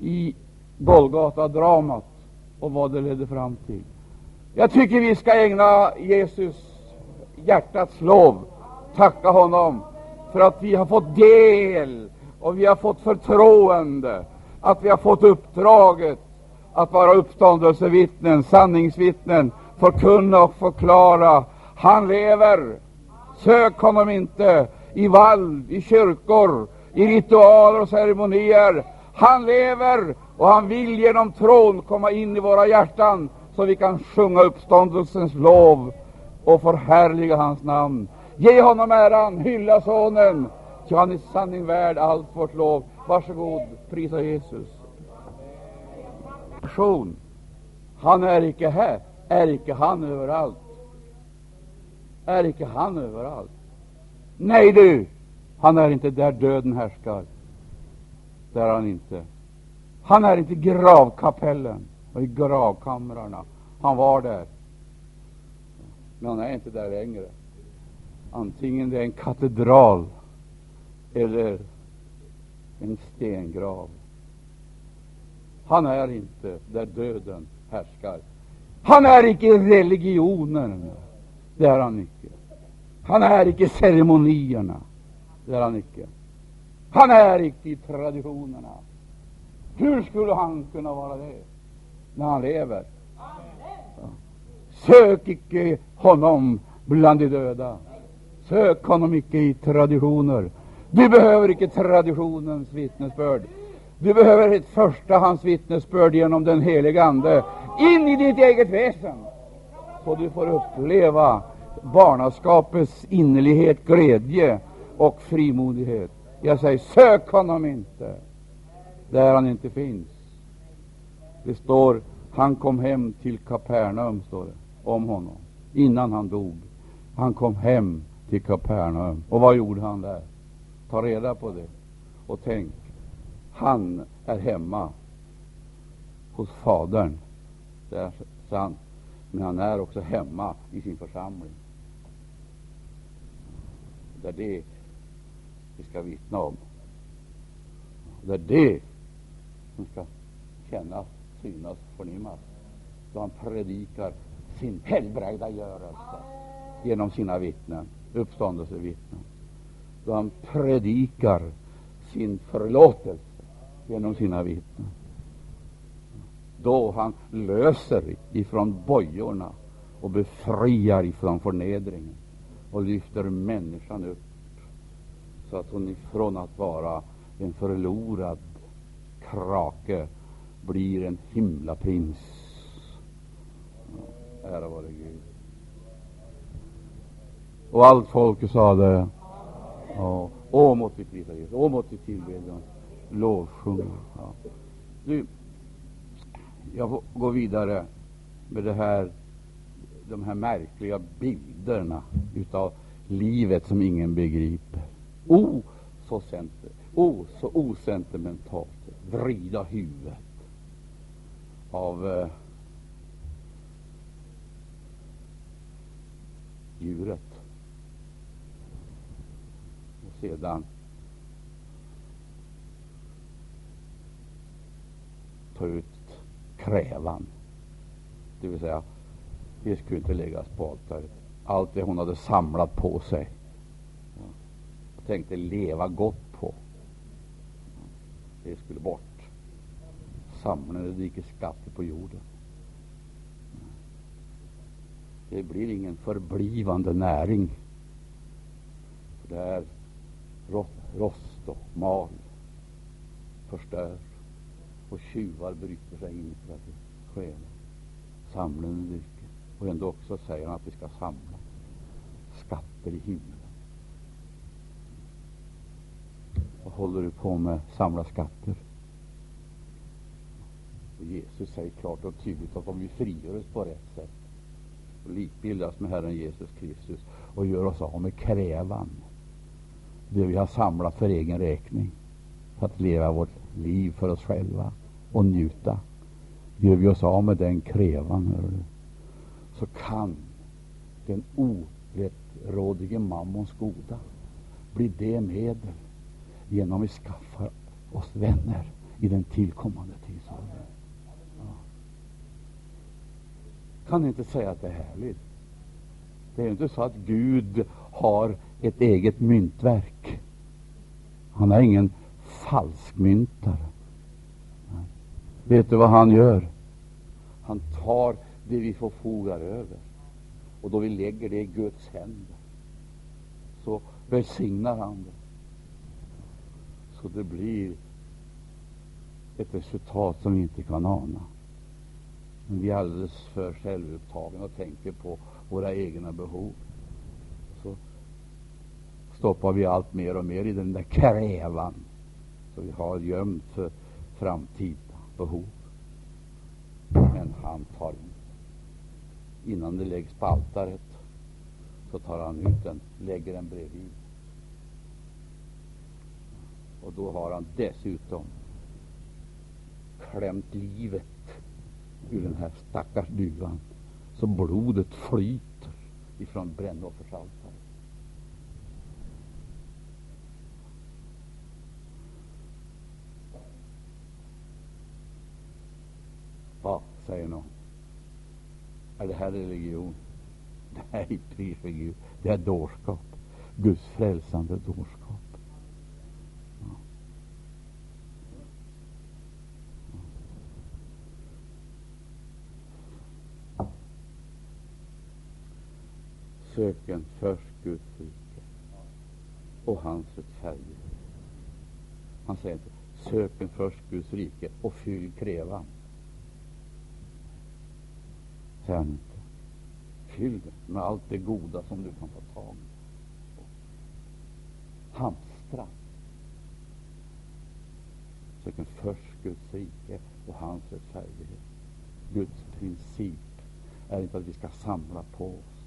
i Golgata-dramat och vad det ledde fram till. Jag tycker vi ska ägna Jesus hjärtats lov, tacka honom för att vi har fått del och vi har fått förtroende, att vi har fått uppdraget att vara uppståndelsevittnen, sanningsvittnen, förkunna och förklara. Han lever. Sök honom inte i vall, i kyrkor, i ritualer och ceremonier. Han lever och han vill genom tron komma in i våra hjärtan så vi kan sjunga uppståndelsens lov och förhärliga hans namn. Ge honom äran, hylla Sonen, ty han är sanning värd allt vårt lov. Varsågod, prisa Jesus. Han är icke här. Är icke han överallt? Är icke han överallt? Nej du, han är inte där döden härskar. Där är han inte. Han är inte i gravkapellen och i gravkamrarna. Han var där. Men han är inte där längre. Antingen det är en katedral eller en stengrav. Han är inte där döden härskar. Han är icke religionen. Det är han icke. Han är icke ceremonierna. Det är han icke. Han är icke i traditionerna. Hur skulle han kunna vara det när han lever? Ja. Sök icke honom bland de döda. Sök honom icke i traditioner. Du behöver icke traditionens vittnesbörd. Du behöver ett förstahands vittnesbörd genom den heliga Ande in i ditt eget väsen, så du får uppleva barnaskapets innerlighet, glädje och frimodighet. Jag säger, sök honom inte där han inte finns. Det står, han kom hem till Kapernaum, står det om honom, innan han dog. Han kom hem till Kapernaum. Och vad gjorde han där? Ta reda på det. Och tänk, han är hemma hos Fadern. Det är sant. Men han är också hemma i sin församling. Det är det vi ska vittna om. Det är det som ska kännas, synas, förnimmas då han predikar sin helbrägdagörelse genom sina vittnen, uppståndelsevittnen. Då han predikar sin förlåtelse genom sina vittnen. Då han löser ifrån bojorna och befriar ifrån förnedringen och lyfter människan upp så att hon ifrån att vara en förlorad krake blir en himlaprins. Ära vare Gud. Och allt folket sade, ja, Åh, måtte vi prisa Jesus, åh, måtte vi tillbedja lovsjunga. Ja. Du, jag får gå vidare med det här, de här märkliga bilderna utav livet som ingen begriper. Oh, så, center, oh, så osentimentalt. Vrida huvudet av eh, djuret. Och sedan ta ut krävan. Det vill säga, det skulle inte läggas på altaret. Allt det hon hade samlat på sig. och Tänkte leva gott på. Det skulle bort. Samlade rikets skatter på jorden. Det blir ingen förblivande näring. Det är rost och mal förstör och tjuvar bryter sig in för att stjäla. Samlande drycker. Och ändå också säger han att vi ska samla skatter i himlen. Vad håller du på med? Samla skatter? Och Jesus säger klart och tydligt att om vi frigör oss på rätt sätt och likbildas med Herren Jesus Kristus och gör oss av med krävan, det vi har samlat för egen räkning, för att leva vårt liv för oss själva och njuta. Gör vi oss av med den krävan, så kan den orättrådige mammons goda bli det medel genom vi skaffar oss vänner i den tillkommande tidsåldern. Ja. Kan ni inte säga att det är härligt? Det är inte så att Gud har ett eget myntverk. Han har ingen falskmyntare. Vet du vad han gör? Han tar det vi förfogar över och då vi lägger det i Guds händer så välsignar han det. Så det blir ett resultat som vi inte kan ana. Men vi är alldeles för självupptagna och tänker på våra egna behov. Så stoppar vi allt mer och mer i den där krävan som vi har gömt för framtiden behov. Men han tar ut. Innan det läggs på altaret så tar han ut den, lägger den bredvid. Och då har han dessutom klämt livet ur den här stackars duvan så blodet flyter ifrån brännoffersaltaret. Vad säger någon? Är det här religion? <laughs> Nej, pris Gud. Det är dårskap. Guds frälsande dårskap. Söken först Guds rike och hans rättfärdighet. Han säger inte söken först Guds rike och fyll krävan. Säger. Fyll det med allt det goda som du kan få tag på. Hamstra. Söken först Guds rike och hans rättfärdighet. Guds princip är inte att vi ska samla på oss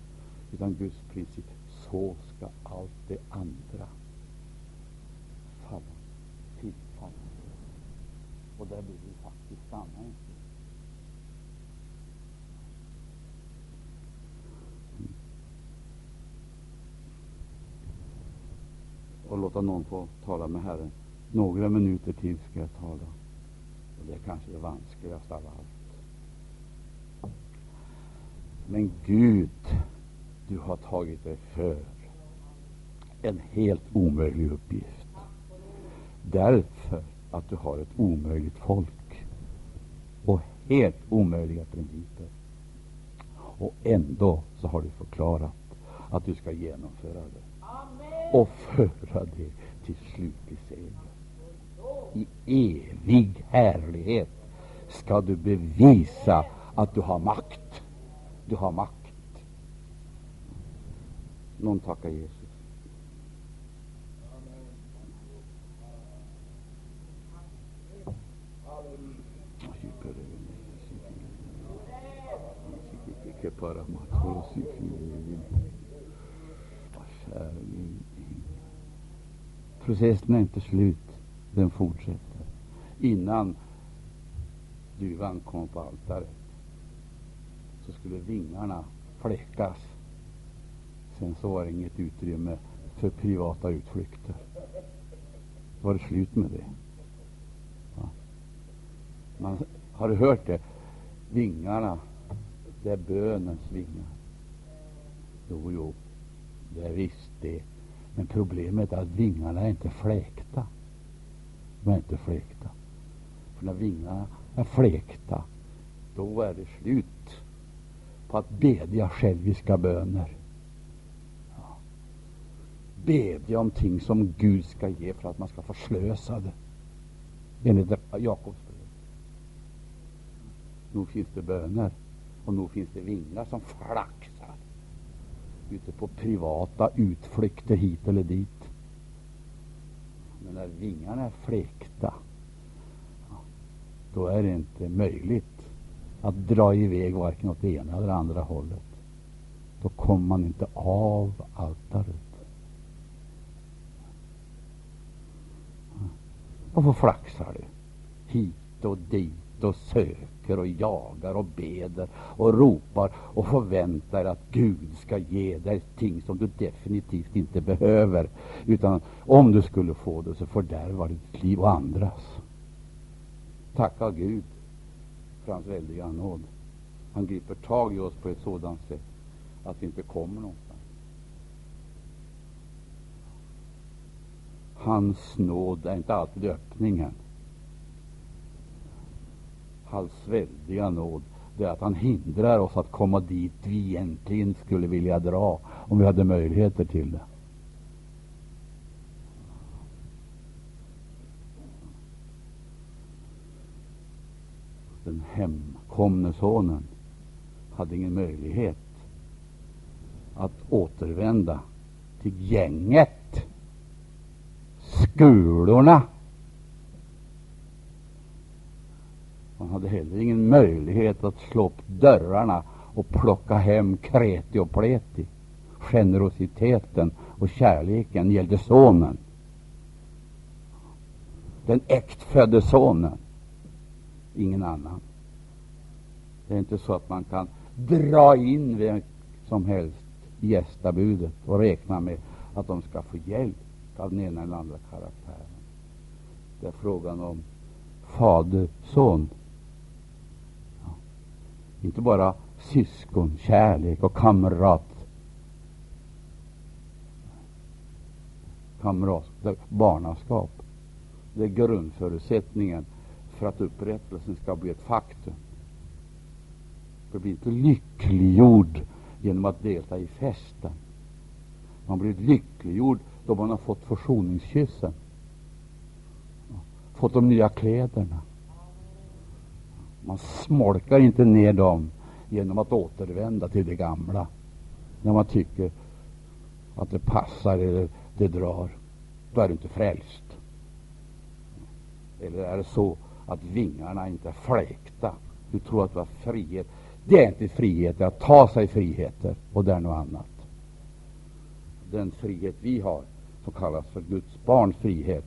utan Guds princip. Så ska allt det andra falla, tillfalla. Och där vill vi faktiskt stanna och låta någon få tala med Herren. Några minuter till ska jag tala. Och det är kanske det vanskligaste av allt. Men Gud du har tagit dig för en helt omöjlig uppgift. Därför att du har ett omöjligt folk och helt omöjliga principer. Och ändå så har du förklarat att du ska genomföra det och föra det till slutlig seger. I evig härlighet ska du bevisa att du har makt. Du har makt. Någon tackar Jesus. Processen är inte slut, den fortsätter. Innan duvan kom på altaret så skulle vingarna fläckas Sen så var det inget utrymme för privata utflykter. Då var det slut med det. Ja. Man Har du hört det? Vingarna, det är bönens vingar. Jo, jo, det är visst det. Men problemet är att vingarna är inte fläkta. De är inte fläkta. För när vingarna är fläkta, då är det slut på att bedja själviska böner. Ja. Bedja om ting som Gud ska ge för att man ska förslösa det. Enligt Jakobs brev. Nog finns det böner och nog finns det vingar som flaxar ute på privata utflykter hit eller dit. Men när vingarna är fläkta, då är det inte möjligt att dra iväg varken åt det ena eller andra hållet. Då kommer man inte av altaret. Varför flaxar du hit och dit och söker och jagar och beder och ropar och förväntar att Gud ska ge dig ting som du definitivt inte behöver. Utan om du skulle få det så fördärvar ditt liv och andras. Tacka Gud för hans väldiga nåd. Han griper tag i oss på ett sådant sätt att vi inte kommer någonstans. Hans nåd är inte alltid öppningen hans väldiga nåd det är att han hindrar oss att komma dit vi egentligen skulle vilja dra om vi hade möjligheter till det. Den hemkomne sonen hade ingen möjlighet att återvända till gänget, skulorna Han hade heller ingen möjlighet att slå upp dörrarna och plocka hem kreti och pleti. Generositeten och kärleken gällde sonen. Den äktfödde sonen. Ingen annan. Det är inte så att man kan dra in vem som helst i gästabudet och räkna med att de ska få hjälp av den ena eller andra karaktären. Det är frågan om fader, son inte bara syskon, kärlek och kamrat. Kamratskap, barnaskap. Det är grundförutsättningen för att upprättelsen ska bli ett faktum. Man blir inte lyckliggjord genom att delta i festen. Man blir lyckliggjord då man har fått försoningskyssen, fått de nya kläderna, man smolkar inte ner dem genom att återvända till det gamla när man tycker att det passar eller det drar. Då är du inte frälst. Eller är det så att vingarna inte är fläkta? Du tror att du har frihet. Det är inte frihet, det är att ta sig friheter, och det är något annat. Den frihet vi har, som kallas för Guds barns frihet,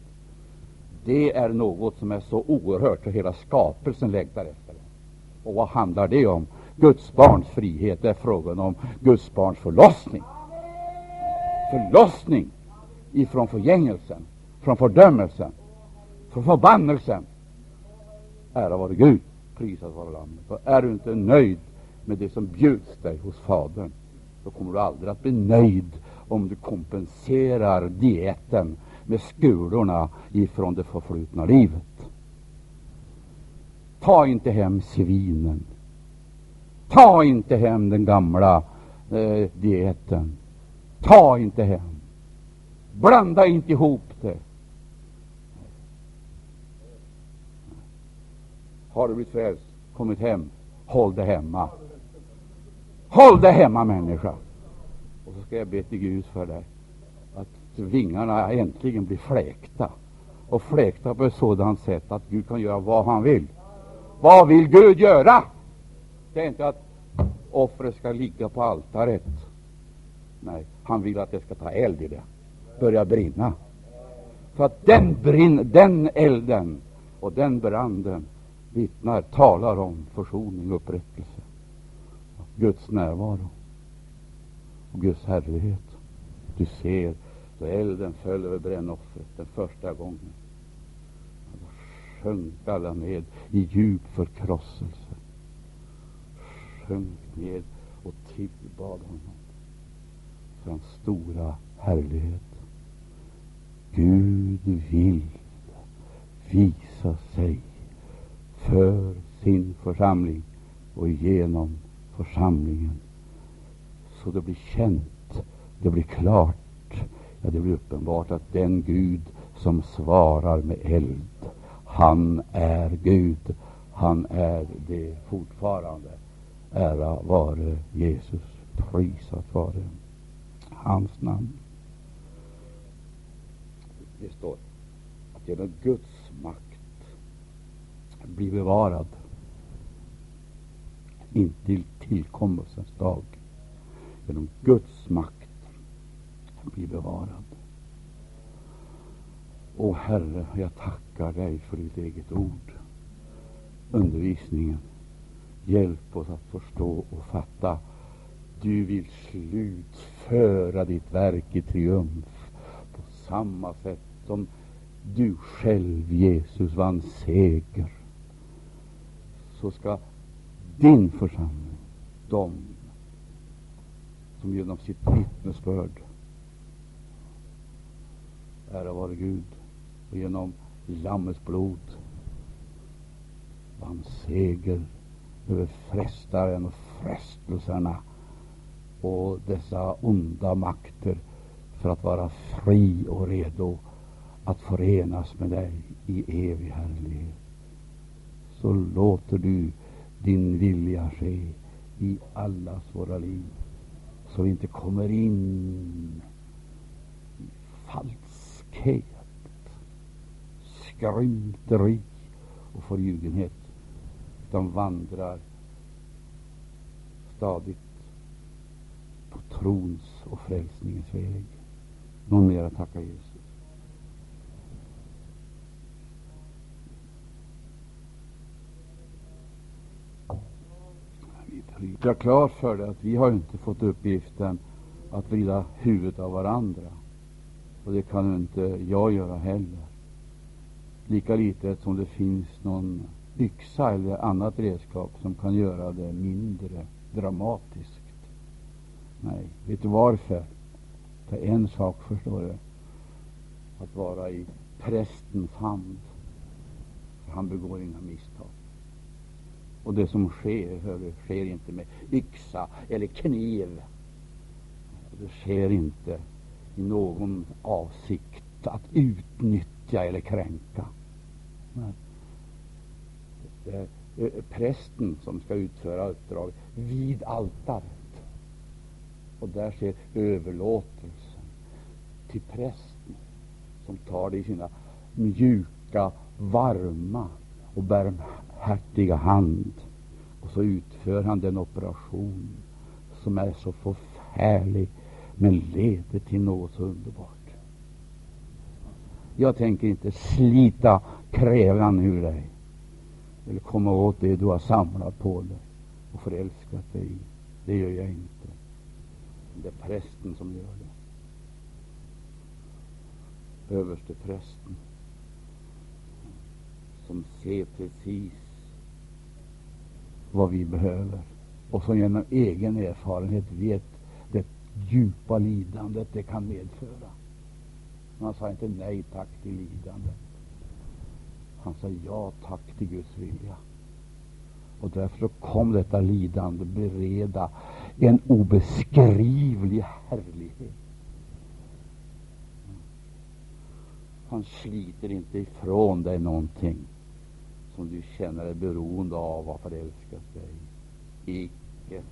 det är något som är så oerhört, och hela skapelsen längtar efter. Och vad handlar det om? Guds barns frihet är frågan om Guds barns förlossning. Förlossning ifrån förgängelsen, från fördömelsen, från förbannelsen. Ära vare Gud, prisad vare Lammet. Och är du inte nöjd med det som bjuds dig hos Fadern, så kommer du aldrig att bli nöjd om du kompenserar dieten med skulorna ifrån det förflutna livet. Ta inte hem svinen. Ta inte hem den gamla eh, dieten. Ta inte hem. Blanda inte ihop det. Har du blivit frälst, kommit hem, håll det hemma. Håll det hemma, människa. Och så ska jag be till Gud för dig att vingarna äntligen blir fläkta och fläkta på ett sådant sätt att Gud kan göra vad han vill. Vad vill Gud göra? Det är inte att offret ska ligga på altaret. Nej, han vill att det ska ta eld i det, börja brinna. För att den, brinn, den elden och den branden vittnar, talar om försoning, upprättelse, Guds närvaro och Guds härlighet. Du ser då elden föll över brännoffret den första gången sjönk alla ned i djup förkrosselse. Sjönk ned och tillbad honom för hans stora härlighet. Gud vill visa sig för sin församling och genom församlingen. Så det blir känt, det blir klart, ja, det blir uppenbart att den Gud som svarar med eld, han är Gud. Han är det fortfarande. Ära vare Jesus. Prisat vare hans namn. Det står att genom Guds makt blir bevarad intill tillkommelsens dag. Genom Guds makt blir bevarad. O Herre, jag tackar dig för ditt eget ord, undervisningen. Hjälp oss att förstå och fatta. Du vill slutföra ditt verk i triumf på samma sätt som du själv, Jesus, vann seger. Så ska din församling, de som genom sitt vittnesbörd, ära vare Gud, och genom Lammets blod vann seger över frestaren och frestelserna och dessa onda makter för att vara fri och redo att förenas med dig i evig härlighet. Så låter du din vilja ske i allas våra liv, så vi inte kommer in i falskhet, skrymteri och förljugenhet, utan vandrar stadigt på trons och frälsningens väg. Någon mera tacka Jesus. Jag är klart för det att vi har inte fått uppgiften att vrida huvudet av varandra. Och det kan inte jag göra heller. Lika litet som det finns någon yxa eller annat redskap som kan göra det mindre dramatiskt. Nej, vet du varför? Det är en sak, förstår du. Att vara i prästens hand. För han begår inga misstag. Och det som sker, hör sker inte med yxa eller kniv. Det sker inte i någon avsikt att utnyttja eller kränka. Det är prästen som ska utföra uppdraget vid altaret. Och där sker överlåtelsen till prästen som tar det i sina mjuka, varma och barmhärtiga hand. Och så utför han den operation som är så förfärlig men leder till något så underbart. Jag tänker inte slita krävan ur dig eller komma åt det du har samlat på dig och förälskat dig i. Det gör jag inte. Det är prästen som gör det. Överste prästen som ser precis vad vi behöver och som genom egen erfarenhet vet det djupa lidandet det kan medföra. Han sa inte nej tack till lidande. Han sa ja tack till Guds vilja. Och därför kom detta lidande bereda en obeskrivlig härlighet. Han sliter inte ifrån dig någonting som du känner dig beroende av att förälskat dig. Icke.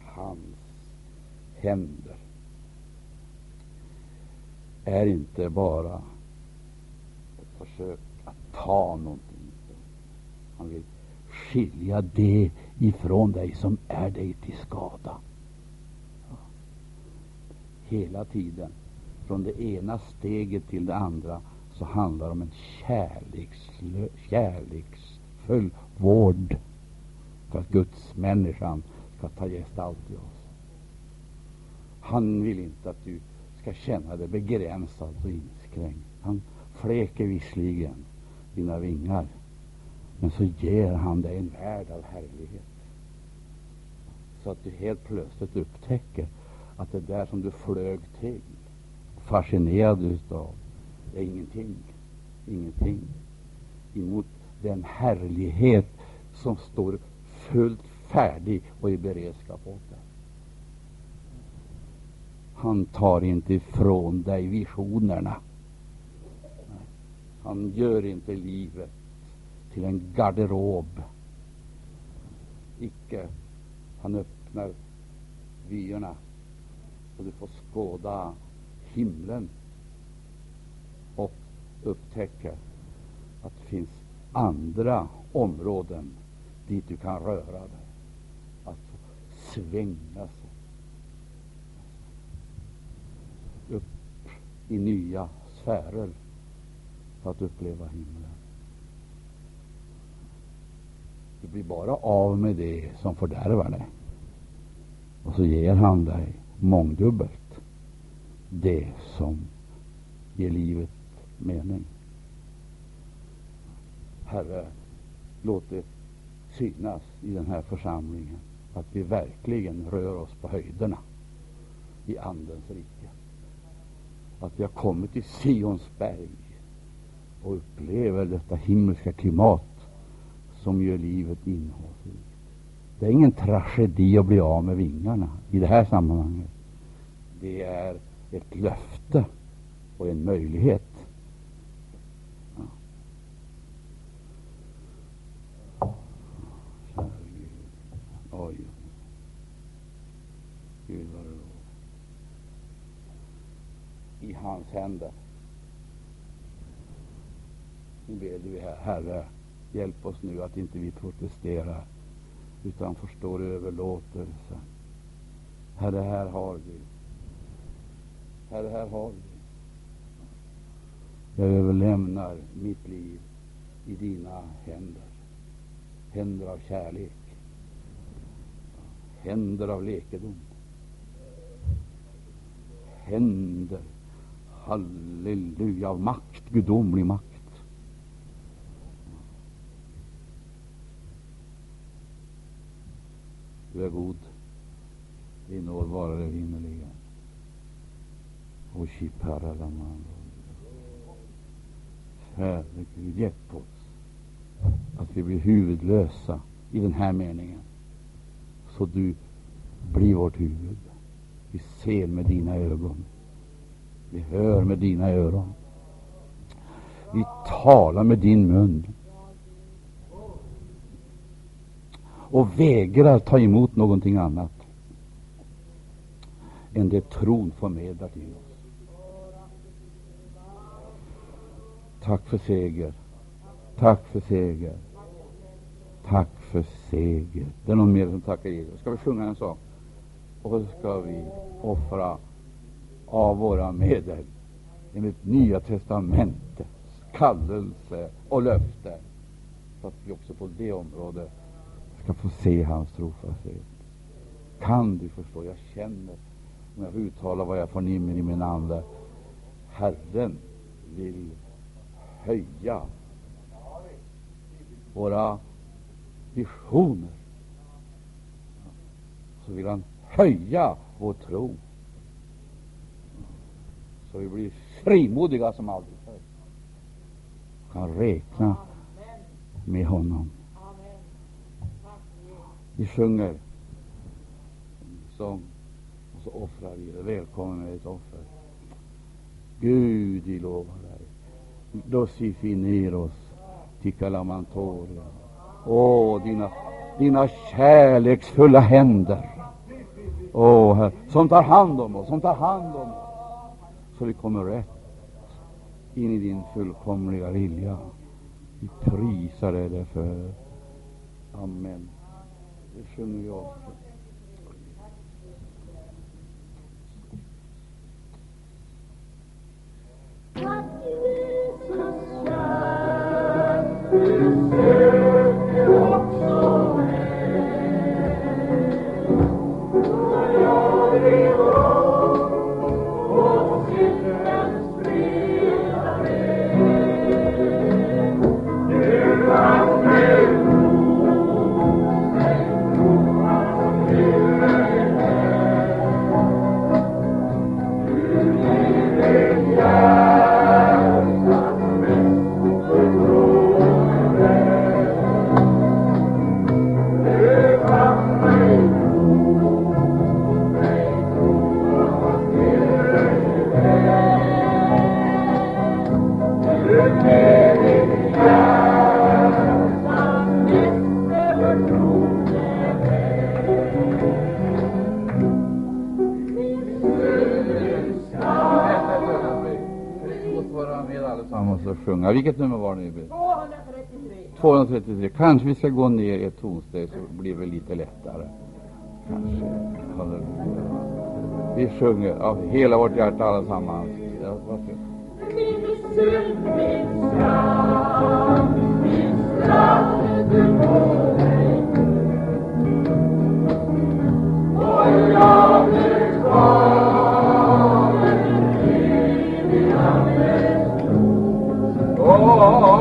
Hans händer är inte bara ett försök att ta någonting. Han vill skilja det ifrån dig som är dig till skada. Hela tiden, från det ena steget till det andra, så handlar det om en kärleksfull vård för att Guds människan ska ta gestalt i oss. Han vill inte att du ska känna dig begränsad och inskränkt. Han fläker visserligen dina vingar Men så ger han dig en värld av härlighet. Så att du helt plötsligt upptäcker att det där som du flög till, fascinerad utav, är ingenting. Ingenting emot den härlighet som står fullt färdig och i beredskap åt dig. Han tar inte ifrån dig visionerna. Han gör inte livet till en garderob. Icke. Han öppnar vyerna och du får skåda himlen och upptäcka att det finns andra områden dit du kan röra dig. Alltså, att svänga sig upp i nya sfärer för att uppleva himlen. Du blir bara av med det som fördärvar dig. Och så ger han dig mångdubbelt det som ger livet mening. Herre, låt det synas i den här församlingen att vi verkligen rör oss på höjderna i Andens rike. Att vi har kommit till Sions berg och upplever detta himmelska klimat som gör livet innehållsrikt. Det är ingen tragedi att bli av med vingarna i det här sammanhanget. Det är ett löfte och en möjlighet. Ja. Kära Gud. Oj. Gud vad det i hans händer. Nu ber vi Herre, hjälp oss nu att inte vi protesterar utan förstår överlåtelsen. Herre, här har vi. Herre, här har vi. Jag överlämnar mitt liv i dina händer. Händer av kärlek. Händer av lekedom. Händer, halleluja, av makt, gudomlig makt. Du är god. Din nåd varar evinnerligen. Och Shiparalaman. Herre Gud, hjälp oss att vi blir huvudlösa i den här meningen. Så du blir vårt huvud. Vi ser med dina ögon. Vi hör med dina öron. Vi talar med din mun. och vägrar ta emot någonting annat än det tron förmedlar till oss. Tack för seger. Tack för seger. Tack för seger. Det är någon mer som tackar Jesus. Ska vi sjunga en sång? Och så ska vi offra av våra medel enligt Nya testamentets kallelse och löfte. Så att vi också på det området ska få se hans trofasthet. Kan du förstå? Jag känner, om jag får uttala vad jag förnimmer i min ande, Herren vill höja våra visioner. Så vill han höja vår tro. Så vi blir frimodiga som aldrig förr. Kan räkna med honom. Vi sjunger en sång och så offrar vi det. Välkommen med ett offer. Gud, vi lovar dig. Dosifineros tikalamantoria. Åh, dina, dina kärleksfulla händer. Åh, Herre, som tar hand om oss, som tar hand om oss. Så vi kommer rätt in i din fullkomliga vilja. Vi prisar dig därför. Amen. Det sjunger vi också. Amen. Sjunga. Vilket nummer var det nu? 233. 233. Kanske vi ska gå ner ett tonsteg så blir det lite lättare. Kanske. Vi sjunger av hela vårt hjärta allesammans. Ja, varsågod. Min blod.